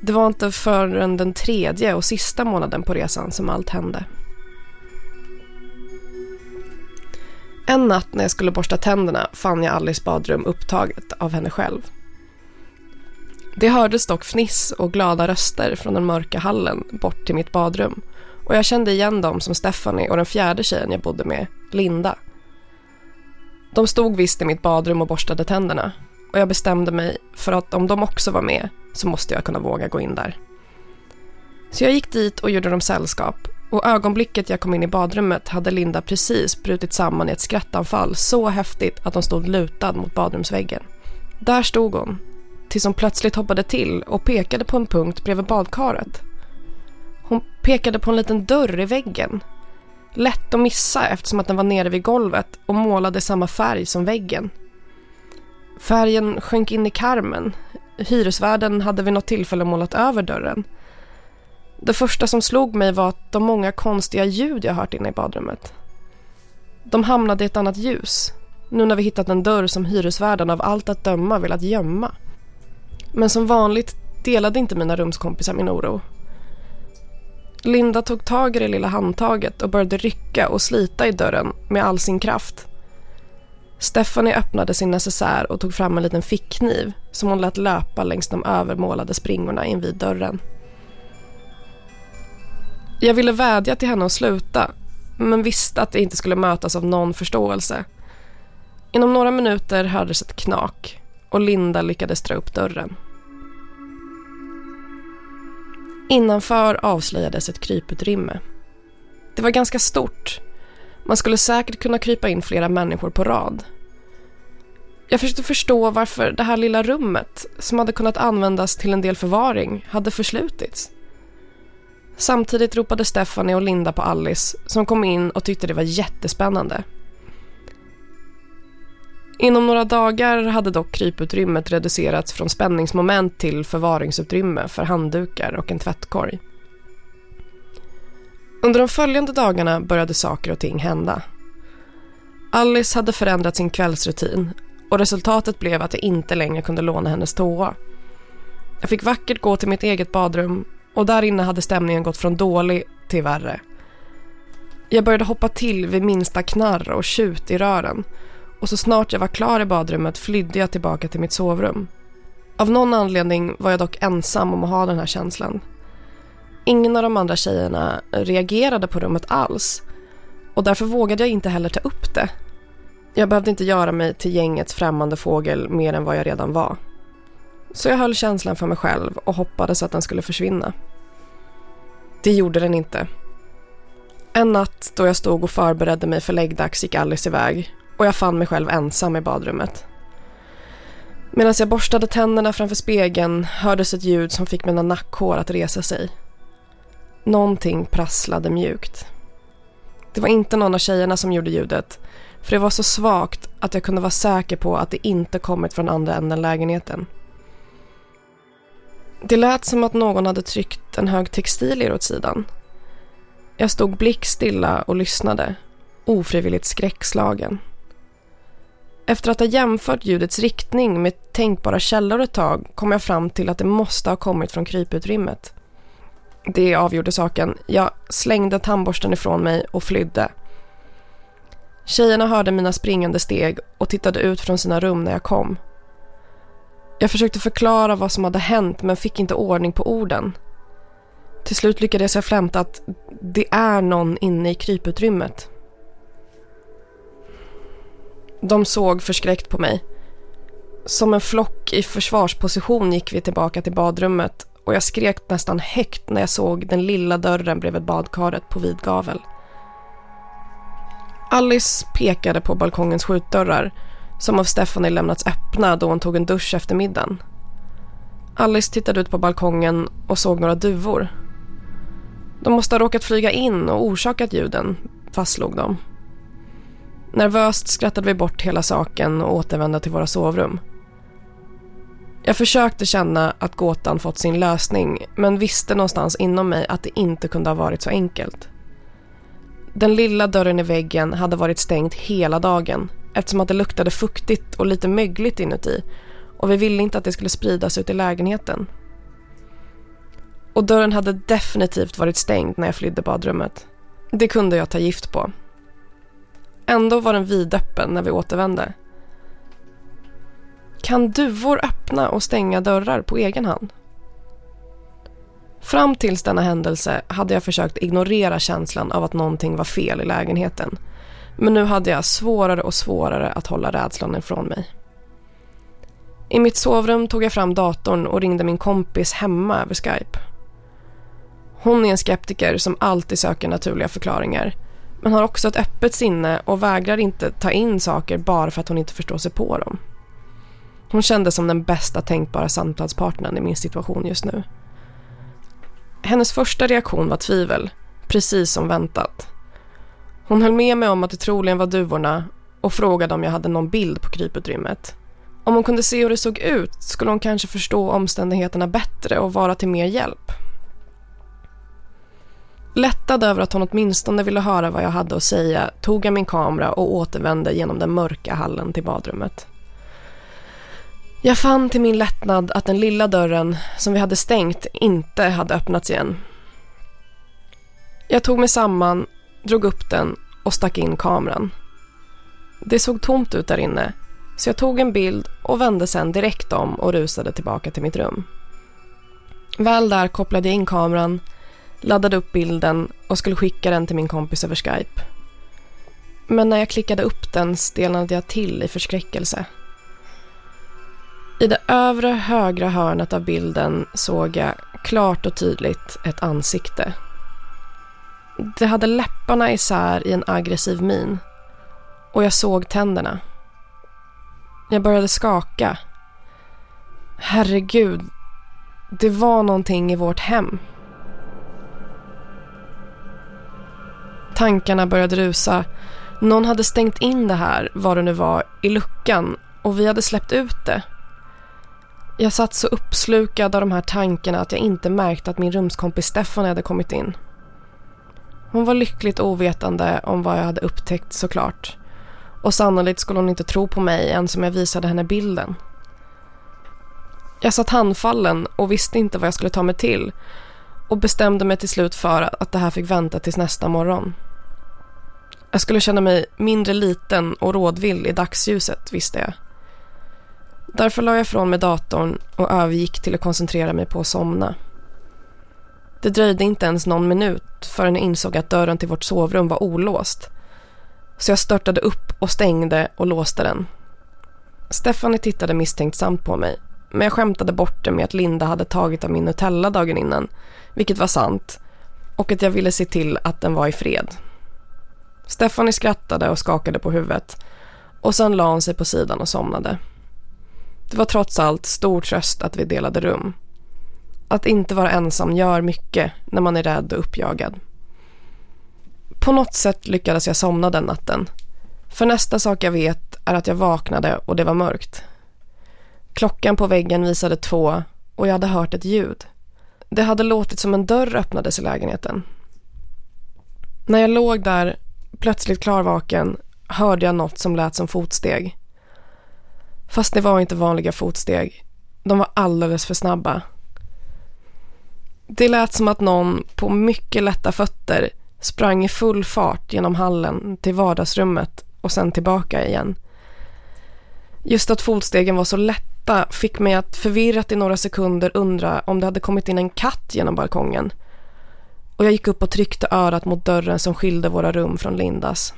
Det var inte förrän den tredje och sista månaden på resan som allt hände. En natt när jag skulle borsta tänderna fann jag Alice badrum upptaget av henne själv. Det hördes dock fniss och glada röster från den mörka hallen bort till mitt badrum och jag kände igen dem som Stephanie och den fjärde tjejen jag bodde med, Linda. De stod visst i mitt badrum och borstade tänderna och jag bestämde mig för att om de också var med så måste jag kunna våga gå in där. Så jag gick dit och gjorde dem sällskap och ögonblicket jag kom in i badrummet hade Linda precis brutit samman i ett skrattanfall så häftigt att hon stod lutad mot badrumsväggen. Där stod hon, tills hon plötsligt hoppade till och pekade på en punkt bredvid badkaret. Hon pekade på en liten dörr i väggen. Lätt att missa eftersom att den var nere vid golvet och målade samma färg som väggen. Färgen sjönk in i karmen. Hyresvärden hade vid något tillfälle målat över dörren. Det första som slog mig var att de många konstiga ljud jag hört inne i badrummet. De hamnade i ett annat ljus, nu när vi hittat en dörr som hyresvärden av allt att döma velat gömma. Men som vanligt delade inte mina rumskompisar min oro. Linda tog tag i det lilla handtaget och började rycka och slita i dörren med all sin kraft. Stephanie öppnade sin necessär och tog fram en liten fickkniv som hon lät löpa längs de övermålade springorna invid dörren. Jag ville vädja till henne att sluta men visste att det inte skulle mötas av någon förståelse. Inom några minuter hördes ett knak och Linda lyckades dra upp dörren. Innanför avslöjades ett kryputrymme. Det var ganska stort. Man skulle säkert kunna krypa in flera människor på rad. Jag försökte förstå varför det här lilla rummet, som hade kunnat användas till en del förvaring, hade förslutits. Samtidigt ropade Stephanie och Linda på Alice som kom in och tyckte det var jättespännande. Inom några dagar hade dock kryputrymmet reducerats från spänningsmoment till förvaringsutrymme för handdukar och en tvättkorg. Under de följande dagarna började saker och ting hända. Alice hade förändrat sin kvällsrutin och resultatet blev att jag inte längre kunde låna hennes toa. Jag fick vackert gå till mitt eget badrum och där inne hade stämningen gått från dålig till värre. Jag började hoppa till vid minsta knarr och tjut i rören och så snart jag var klar i badrummet flydde jag tillbaka till mitt sovrum. Av någon anledning var jag dock ensam om att ha den här känslan. Ingen av de andra tjejerna reagerade på rummet alls och därför vågade jag inte heller ta upp det. Jag behövde inte göra mig till gängets främmande fågel mer än vad jag redan var. Så jag höll känslan för mig själv och hoppades att den skulle försvinna. Det gjorde den inte. En natt då jag stod och förberedde mig för läggdags gick Alice iväg och jag fann mig själv ensam i badrummet. Medan jag borstade tänderna framför spegeln hördes ett ljud som fick mina nackhår att resa sig. Någonting prasslade mjukt. Det var inte någon av tjejerna som gjorde ljudet för det var så svagt att jag kunde vara säker på att det inte kommit från andra änden lägenheten. Det lät som att någon hade tryckt en hög textilier åt sidan. Jag stod blickstilla och lyssnade, ofrivilligt skräckslagen. Efter att ha jämfört ljudets riktning med tänkbara källor ett tag kom jag fram till att det måste ha kommit från kryputrymmet. Det avgjorde saken. Jag slängde tandborsten ifrån mig och flydde. Tjejerna hörde mina springande steg och tittade ut från sina rum när jag kom. Jag försökte förklara vad som hade hänt men fick inte ordning på orden. Till slut lyckades jag flämta att det är någon inne i kryputrymmet. De såg förskräckt på mig. Som en flock i försvarsposition gick vi tillbaka till badrummet och jag skrek nästan högt när jag såg den lilla dörren bredvid badkaret på vid gavel. Alice pekade på balkongens skjutdörrar som av Stephanie lämnats öppna då hon tog en dusch efter middagen. Alice tittade ut på balkongen och såg några duvor. De måste ha råkat flyga in och orsakat ljuden, fastslog de. Nervöst skrattade vi bort hela saken och återvände till våra sovrum. Jag försökte känna att gåtan fått sin lösning men visste någonstans inom mig att det inte kunde ha varit så enkelt. Den lilla dörren i väggen hade varit stängd hela dagen eftersom att det luktade fuktigt och lite mögligt inuti och vi ville inte att det skulle spridas ut i lägenheten. Och dörren hade definitivt varit stängd när jag flydde badrummet. Det kunde jag ta gift på. Ändå var den vidöppen när vi återvände. Kan duvor öppna och stänga dörrar på egen hand? Fram tills denna händelse hade jag försökt ignorera känslan av att någonting var fel i lägenheten. Men nu hade jag svårare och svårare att hålla rädslan ifrån mig. I mitt sovrum tog jag fram datorn och ringde min kompis hemma över Skype. Hon är en skeptiker som alltid söker naturliga förklaringar men har också ett öppet sinne och vägrar inte ta in saker bara för att hon inte förstår sig på dem. Hon kände som den bästa tänkbara samtalspartnern i min situation just nu. Hennes första reaktion var tvivel, precis som väntat. Hon höll med mig om att det troligen var duvorna och frågade om jag hade någon bild på kryputrymmet. Om hon kunde se hur det såg ut skulle hon kanske förstå omständigheterna bättre och vara till mer hjälp. Lättad över att hon åtminstone ville höra vad jag hade att säga tog jag min kamera och återvände genom den mörka hallen till badrummet. Jag fann till min lättnad att den lilla dörren som vi hade stängt inte hade öppnats igen. Jag tog mig samman, drog upp den och stack in kameran. Det såg tomt ut där inne så jag tog en bild och vände sen direkt om och rusade tillbaka till mitt rum. Väl där kopplade jag in kameran, laddade upp bilden och skulle skicka den till min kompis över Skype. Men när jag klickade upp den stelnade jag till i förskräckelse. I det övre högra hörnet av bilden såg jag klart och tydligt ett ansikte. Det hade läpparna isär i en aggressiv min och jag såg tänderna. Jag började skaka. Herregud, det var någonting i vårt hem. Tankarna började rusa. Någon hade stängt in det här, vad det nu var, i luckan och vi hade släppt ut det. Jag satt så uppslukad av de här tankarna att jag inte märkte att min rumskompis Stefan hade kommit in. Hon var lyckligt ovetande om vad jag hade upptäckt såklart. Och sannolikt skulle hon inte tro på mig ens om jag visade henne bilden. Jag satt handfallen och visste inte vad jag skulle ta mig till och bestämde mig till slut för att det här fick vänta tills nästa morgon. Jag skulle känna mig mindre liten och rådvill i dagsljuset visste jag. Därför la jag ifrån mig datorn och övergick till att koncentrera mig på att somna. Det dröjde inte ens någon minut förrän jag insåg att dörren till vårt sovrum var olåst. Så jag störtade upp och stängde och låste den. Stephanie tittade misstänksamt på mig men jag skämtade bort det med att Linda hade tagit av min Nutella dagen innan, vilket var sant, och att jag ville se till att den var i fred. Stephanie skrattade och skakade på huvudet och sen la hon sig på sidan och somnade. Det var trots allt stor tröst att vi delade rum. Att inte vara ensam gör mycket när man är rädd och uppjagad. På något sätt lyckades jag somna den natten. För nästa sak jag vet är att jag vaknade och det var mörkt. Klockan på väggen visade två och jag hade hört ett ljud. Det hade låtit som en dörr öppnades i lägenheten. När jag låg där, plötsligt klarvaken, hörde jag något som lät som fotsteg. Fast det var inte vanliga fotsteg. De var alldeles för snabba. Det lät som att någon på mycket lätta fötter sprang i full fart genom hallen till vardagsrummet och sen tillbaka igen. Just att fotstegen var så lätta fick mig att förvirrat i några sekunder undra om det hade kommit in en katt genom balkongen. Och jag gick upp och tryckte örat mot dörren som skilde våra rum från Lindas.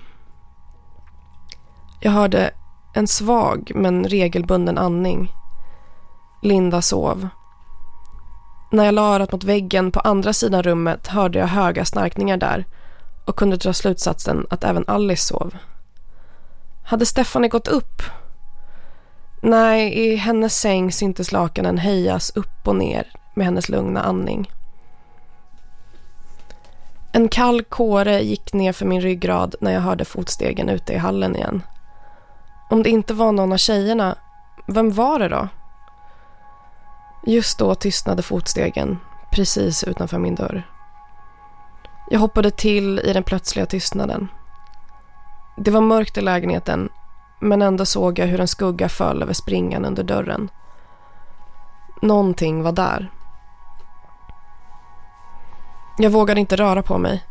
Jag hörde en svag men regelbunden andning. Linda sov. När jag la örat mot väggen på andra sidan rummet hörde jag höga snarkningar där och kunde dra slutsatsen att även Alice sov. Hade Stephanie gått upp? Nej, i hennes säng syntes lakanen höjas upp och ner med hennes lugna andning. En kall kåre gick ner för min ryggrad när jag hörde fotstegen ute i hallen igen. Om det inte var någon av tjejerna, vem var det då? Just då tystnade fotstegen precis utanför min dörr. Jag hoppade till i den plötsliga tystnaden. Det var mörkt i lägenheten men ändå såg jag hur en skugga föll över springan under dörren. Någonting var där. Jag vågade inte röra på mig.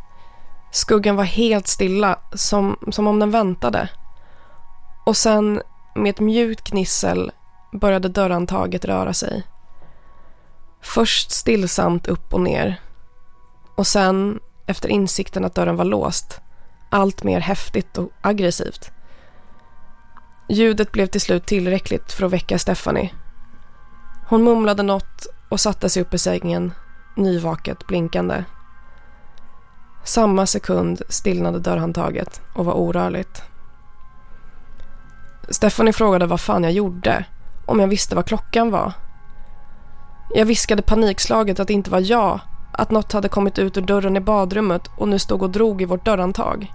Skuggan var helt stilla, som, som om den väntade. Och sen, med ett mjukt gnissel började dörrhandtaget röra sig. Först stillsamt upp och ner. Och sen, efter insikten att dörren var låst, allt mer häftigt och aggressivt. Ljudet blev till slut tillräckligt för att väcka Stephanie. Hon mumlade något och satte sig upp i sängen, nyvaket blinkande. Samma sekund stillnade dörrhandtaget och var orörligt. Stephanie frågade vad fan jag gjorde, om jag visste vad klockan var. Jag viskade panikslaget att det inte var jag, att något hade kommit ut ur dörren i badrummet och nu stod och drog i vårt dörrhandtag.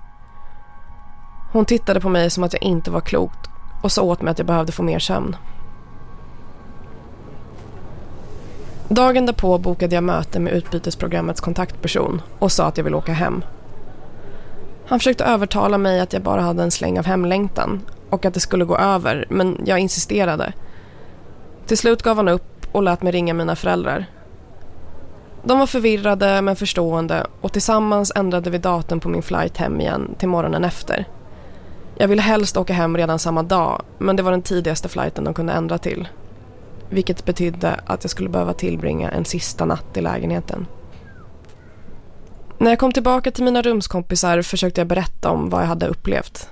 Hon tittade på mig som att jag inte var klokt och sa åt mig att jag behövde få mer sömn. Dagen därpå bokade jag möte med utbytesprogrammets kontaktperson och sa att jag ville åka hem. Han försökte övertala mig att jag bara hade en släng av hemlängtan och att det skulle gå över, men jag insisterade. Till slut gav han upp och lät mig ringa mina föräldrar. De var förvirrade men förstående och tillsammans ändrade vi datum på min flight hem igen till morgonen efter. Jag ville helst åka hem redan samma dag men det var den tidigaste flighten de kunde ändra till. Vilket betydde att jag skulle behöva tillbringa en sista natt i lägenheten. När jag kom tillbaka till mina rumskompisar försökte jag berätta om vad jag hade upplevt.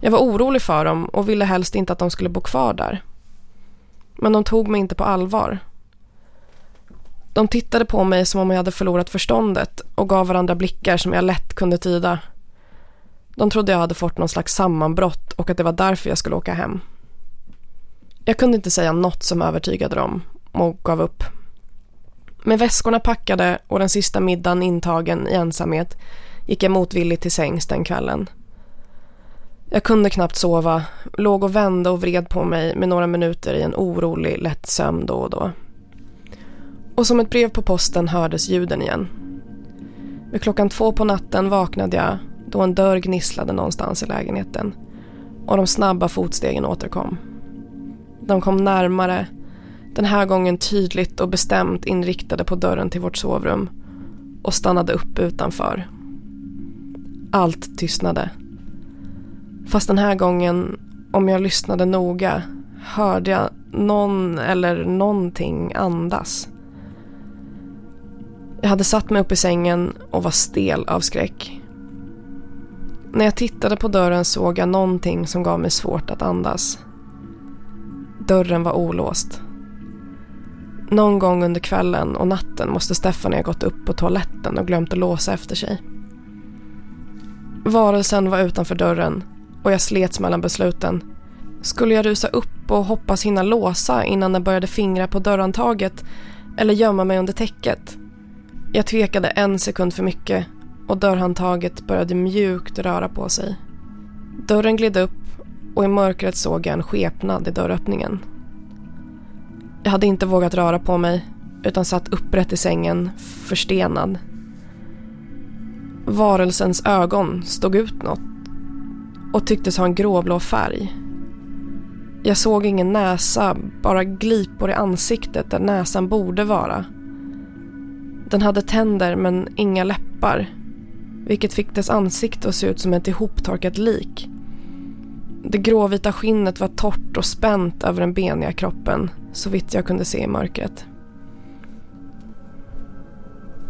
Jag var orolig för dem och ville helst inte att de skulle bo kvar där. Men de tog mig inte på allvar. De tittade på mig som om jag hade förlorat förståndet och gav varandra blickar som jag lätt kunde tyda. De trodde jag hade fått någon slags sammanbrott och att det var därför jag skulle åka hem. Jag kunde inte säga något som övertygade dem och gav upp. Med väskorna packade och den sista middagen intagen i ensamhet gick jag motvilligt till sängs den kvällen. Jag kunde knappt sova, låg och vände och vred på mig med några minuter i en orolig lätt sömn då och då. Och som ett brev på posten hördes ljuden igen. Vid klockan två på natten vaknade jag då en dörr gnisslade någonstans i lägenheten och de snabba fotstegen återkom. De kom närmare, den här gången tydligt och bestämt inriktade på dörren till vårt sovrum och stannade upp utanför. Allt tystnade. Fast den här gången, om jag lyssnade noga, hörde jag någon eller någonting andas. Jag hade satt mig upp i sängen och var stel av skräck. När jag tittade på dörren såg jag någonting som gav mig svårt att andas. Dörren var olåst. Någon gång under kvällen och natten måste Stefan ha gått upp på toaletten och glömt att låsa efter sig. Varelsen var utanför dörren och jag slets mellan besluten. Skulle jag rusa upp och hoppas hinna låsa innan den började fingra på dörrantaget eller gömma mig under täcket? Jag tvekade en sekund för mycket och dörrhandtaget började mjukt röra på sig. Dörren gled upp och i mörkret såg jag en skepnad i dörröppningen. Jag hade inte vågat röra på mig utan satt upprätt i sängen, förstenad. Varelsens ögon stod ut något och tycktes ha en gråblå färg. Jag såg ingen näsa, bara glipor i ansiktet där näsan borde vara. Den hade tänder men inga läppar, vilket fick dess ansikte att se ut som ett ihoptorkat lik. Det gråvita skinnet var torrt och spänt över den beniga kroppen, så vitt jag kunde se i mörkret.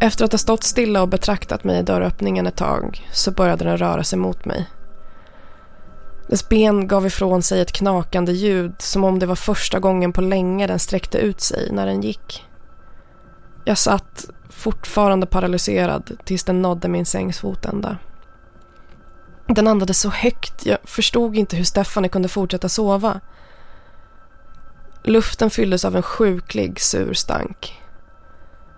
Efter att ha stått stilla och betraktat mig i dörröppningen ett tag så började den röra sig mot mig. Dess ben gav ifrån sig ett knakande ljud som om det var första gången på länge den sträckte ut sig när den gick. Jag satt fortfarande paralyserad tills den nådde min sängs fotända. Den andades så högt, jag förstod inte hur Stephanie kunde fortsätta sova. Luften fylldes av en sjuklig sur stank.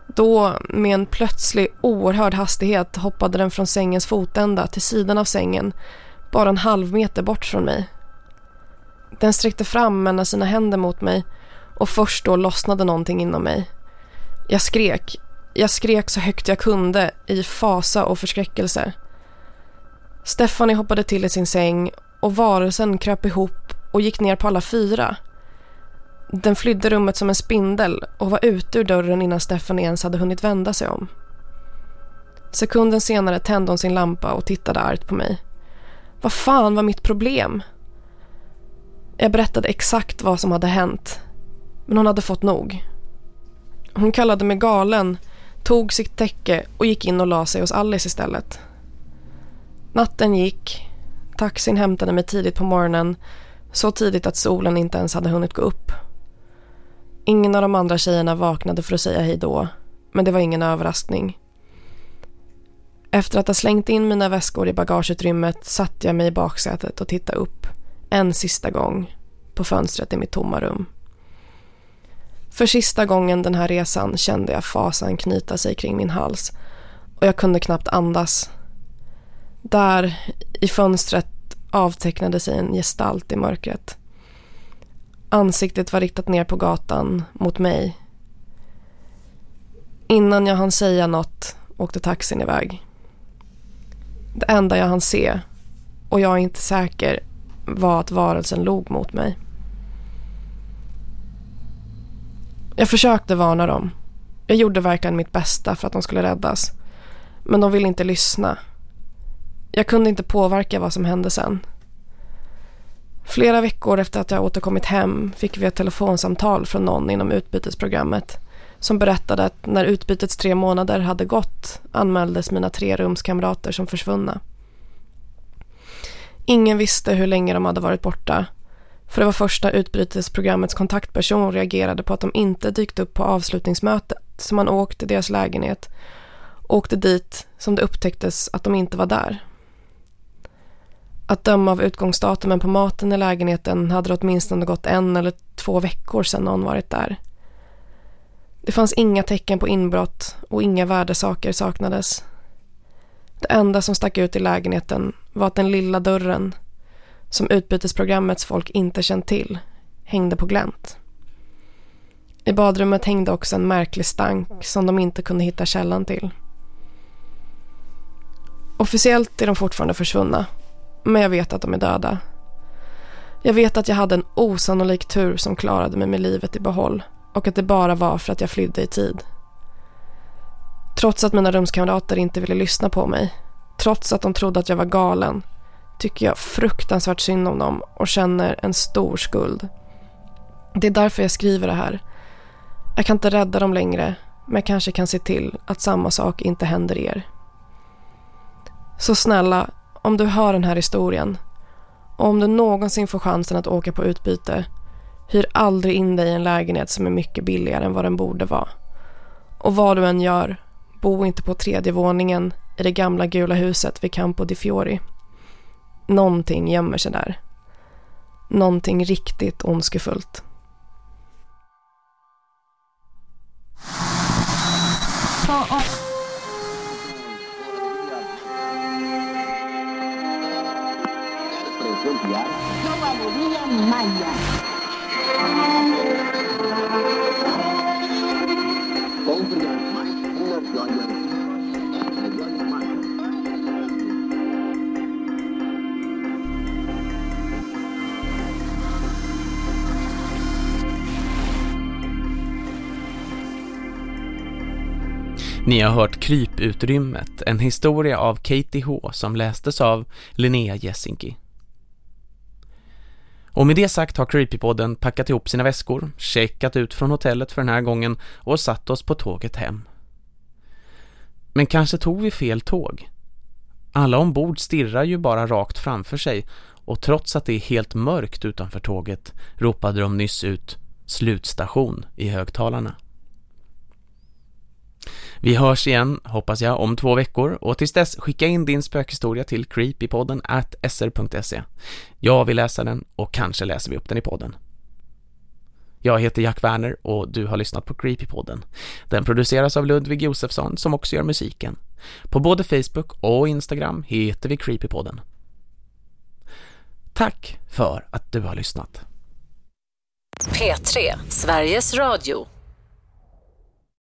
Då, med en plötslig oerhörd hastighet hoppade den från sängens fotända till sidan av sängen, bara en halv meter bort från mig. Den sträckte fram med sina händer mot mig och först då lossnade någonting inom mig. Jag skrek. Jag skrek så högt jag kunde i fasa och förskräckelse. Stephanie hoppade till i sin säng och varelsen kröp ihop och gick ner på alla fyra. Den flydde rummet som en spindel och var ute ur dörren innan Stephanie ens hade hunnit vända sig om. Sekunden senare tände hon sin lampa och tittade argt på mig. Vad fan var mitt problem? Jag berättade exakt vad som hade hänt. Men hon hade fått nog. Hon kallade mig galen, tog sitt täcke och gick in och la sig hos Alice istället. Natten gick. Taxin hämtade mig tidigt på morgonen. Så tidigt att solen inte ens hade hunnit gå upp. Ingen av de andra tjejerna vaknade för att säga hej då. Men det var ingen överraskning. Efter att ha slängt in mina väskor i bagageutrymmet satte jag mig i baksätet och tittade upp. En sista gång. På fönstret i mitt tomma rum. För sista gången den här resan kände jag fasan knyta sig kring min hals. Och jag kunde knappt andas. Där, i fönstret, avtecknade sig en gestalt i mörkret. Ansiktet var riktat ner på gatan, mot mig. Innan jag hann säga något åkte taxin iväg. Det enda jag hann se, och jag är inte säker, var att varelsen log mot mig. Jag försökte varna dem. Jag gjorde verkligen mitt bästa för att de skulle räddas. Men de ville inte lyssna. Jag kunde inte påverka vad som hände sen. Flera veckor efter att jag återkommit hem fick vi ett telefonsamtal från någon inom utbytesprogrammet som berättade att när utbytets tre månader hade gått anmäldes mina tre rumskamrater som försvunna. Ingen visste hur länge de hade varit borta för det var första utbytesprogrammets kontaktperson reagerade på att de inte dykt upp på avslutningsmötet så man åkte till deras lägenhet och åkte dit som det upptäcktes att de inte var där. Att döma av utgångsdatumen på maten i lägenheten hade det åtminstone gått en eller två veckor sedan någon varit där. Det fanns inga tecken på inbrott och inga värdesaker saknades. Det enda som stack ut i lägenheten var att den lilla dörren, som utbytesprogrammets folk inte känt till, hängde på glänt. I badrummet hängde också en märklig stank som de inte kunde hitta källan till. Officiellt är de fortfarande försvunna men jag vet att de är döda. Jag vet att jag hade en osannolik tur som klarade mig med livet i behåll och att det bara var för att jag flydde i tid. Trots att mina rumskamrater inte ville lyssna på mig, trots att de trodde att jag var galen, tycker jag fruktansvärt synd om dem och känner en stor skuld. Det är därför jag skriver det här. Jag kan inte rädda dem längre, men jag kanske kan se till att samma sak inte händer er. Så snälla, om du hör den här historien och om du någonsin får chansen att åka på utbyte, Hyr aldrig in dig i en lägenhet som är mycket billigare än vad den borde vara. Och vad du än gör, bo inte på tredje våningen i det gamla gula huset vid Campo di Fiori. Någonting gömmer sig där. Någonting riktigt ondskefullt. Maya. Ni har hört Kryputrymmet, en historia av Katie H som lästes av Linnea Jessinki. Och med det sagt har Creepypodden packat ihop sina väskor, checkat ut från hotellet för den här gången och satt oss på tåget hem. Men kanske tog vi fel tåg? Alla ombord stirrar ju bara rakt framför sig och trots att det är helt mörkt utanför tåget ropade de nyss ut slutstation i högtalarna. Vi hörs igen, hoppas jag, om två veckor och tills dess skicka in din spökhistoria till creepypodden at sr.se. Jag vill läsa den och kanske läser vi upp den i podden. Jag heter Jack Werner och du har lyssnat på Creepypodden. Den produceras av Ludvig Josefsson som också gör musiken. På både Facebook och Instagram heter vi Creepypodden. Tack för att du har lyssnat. P3, Sveriges Radio.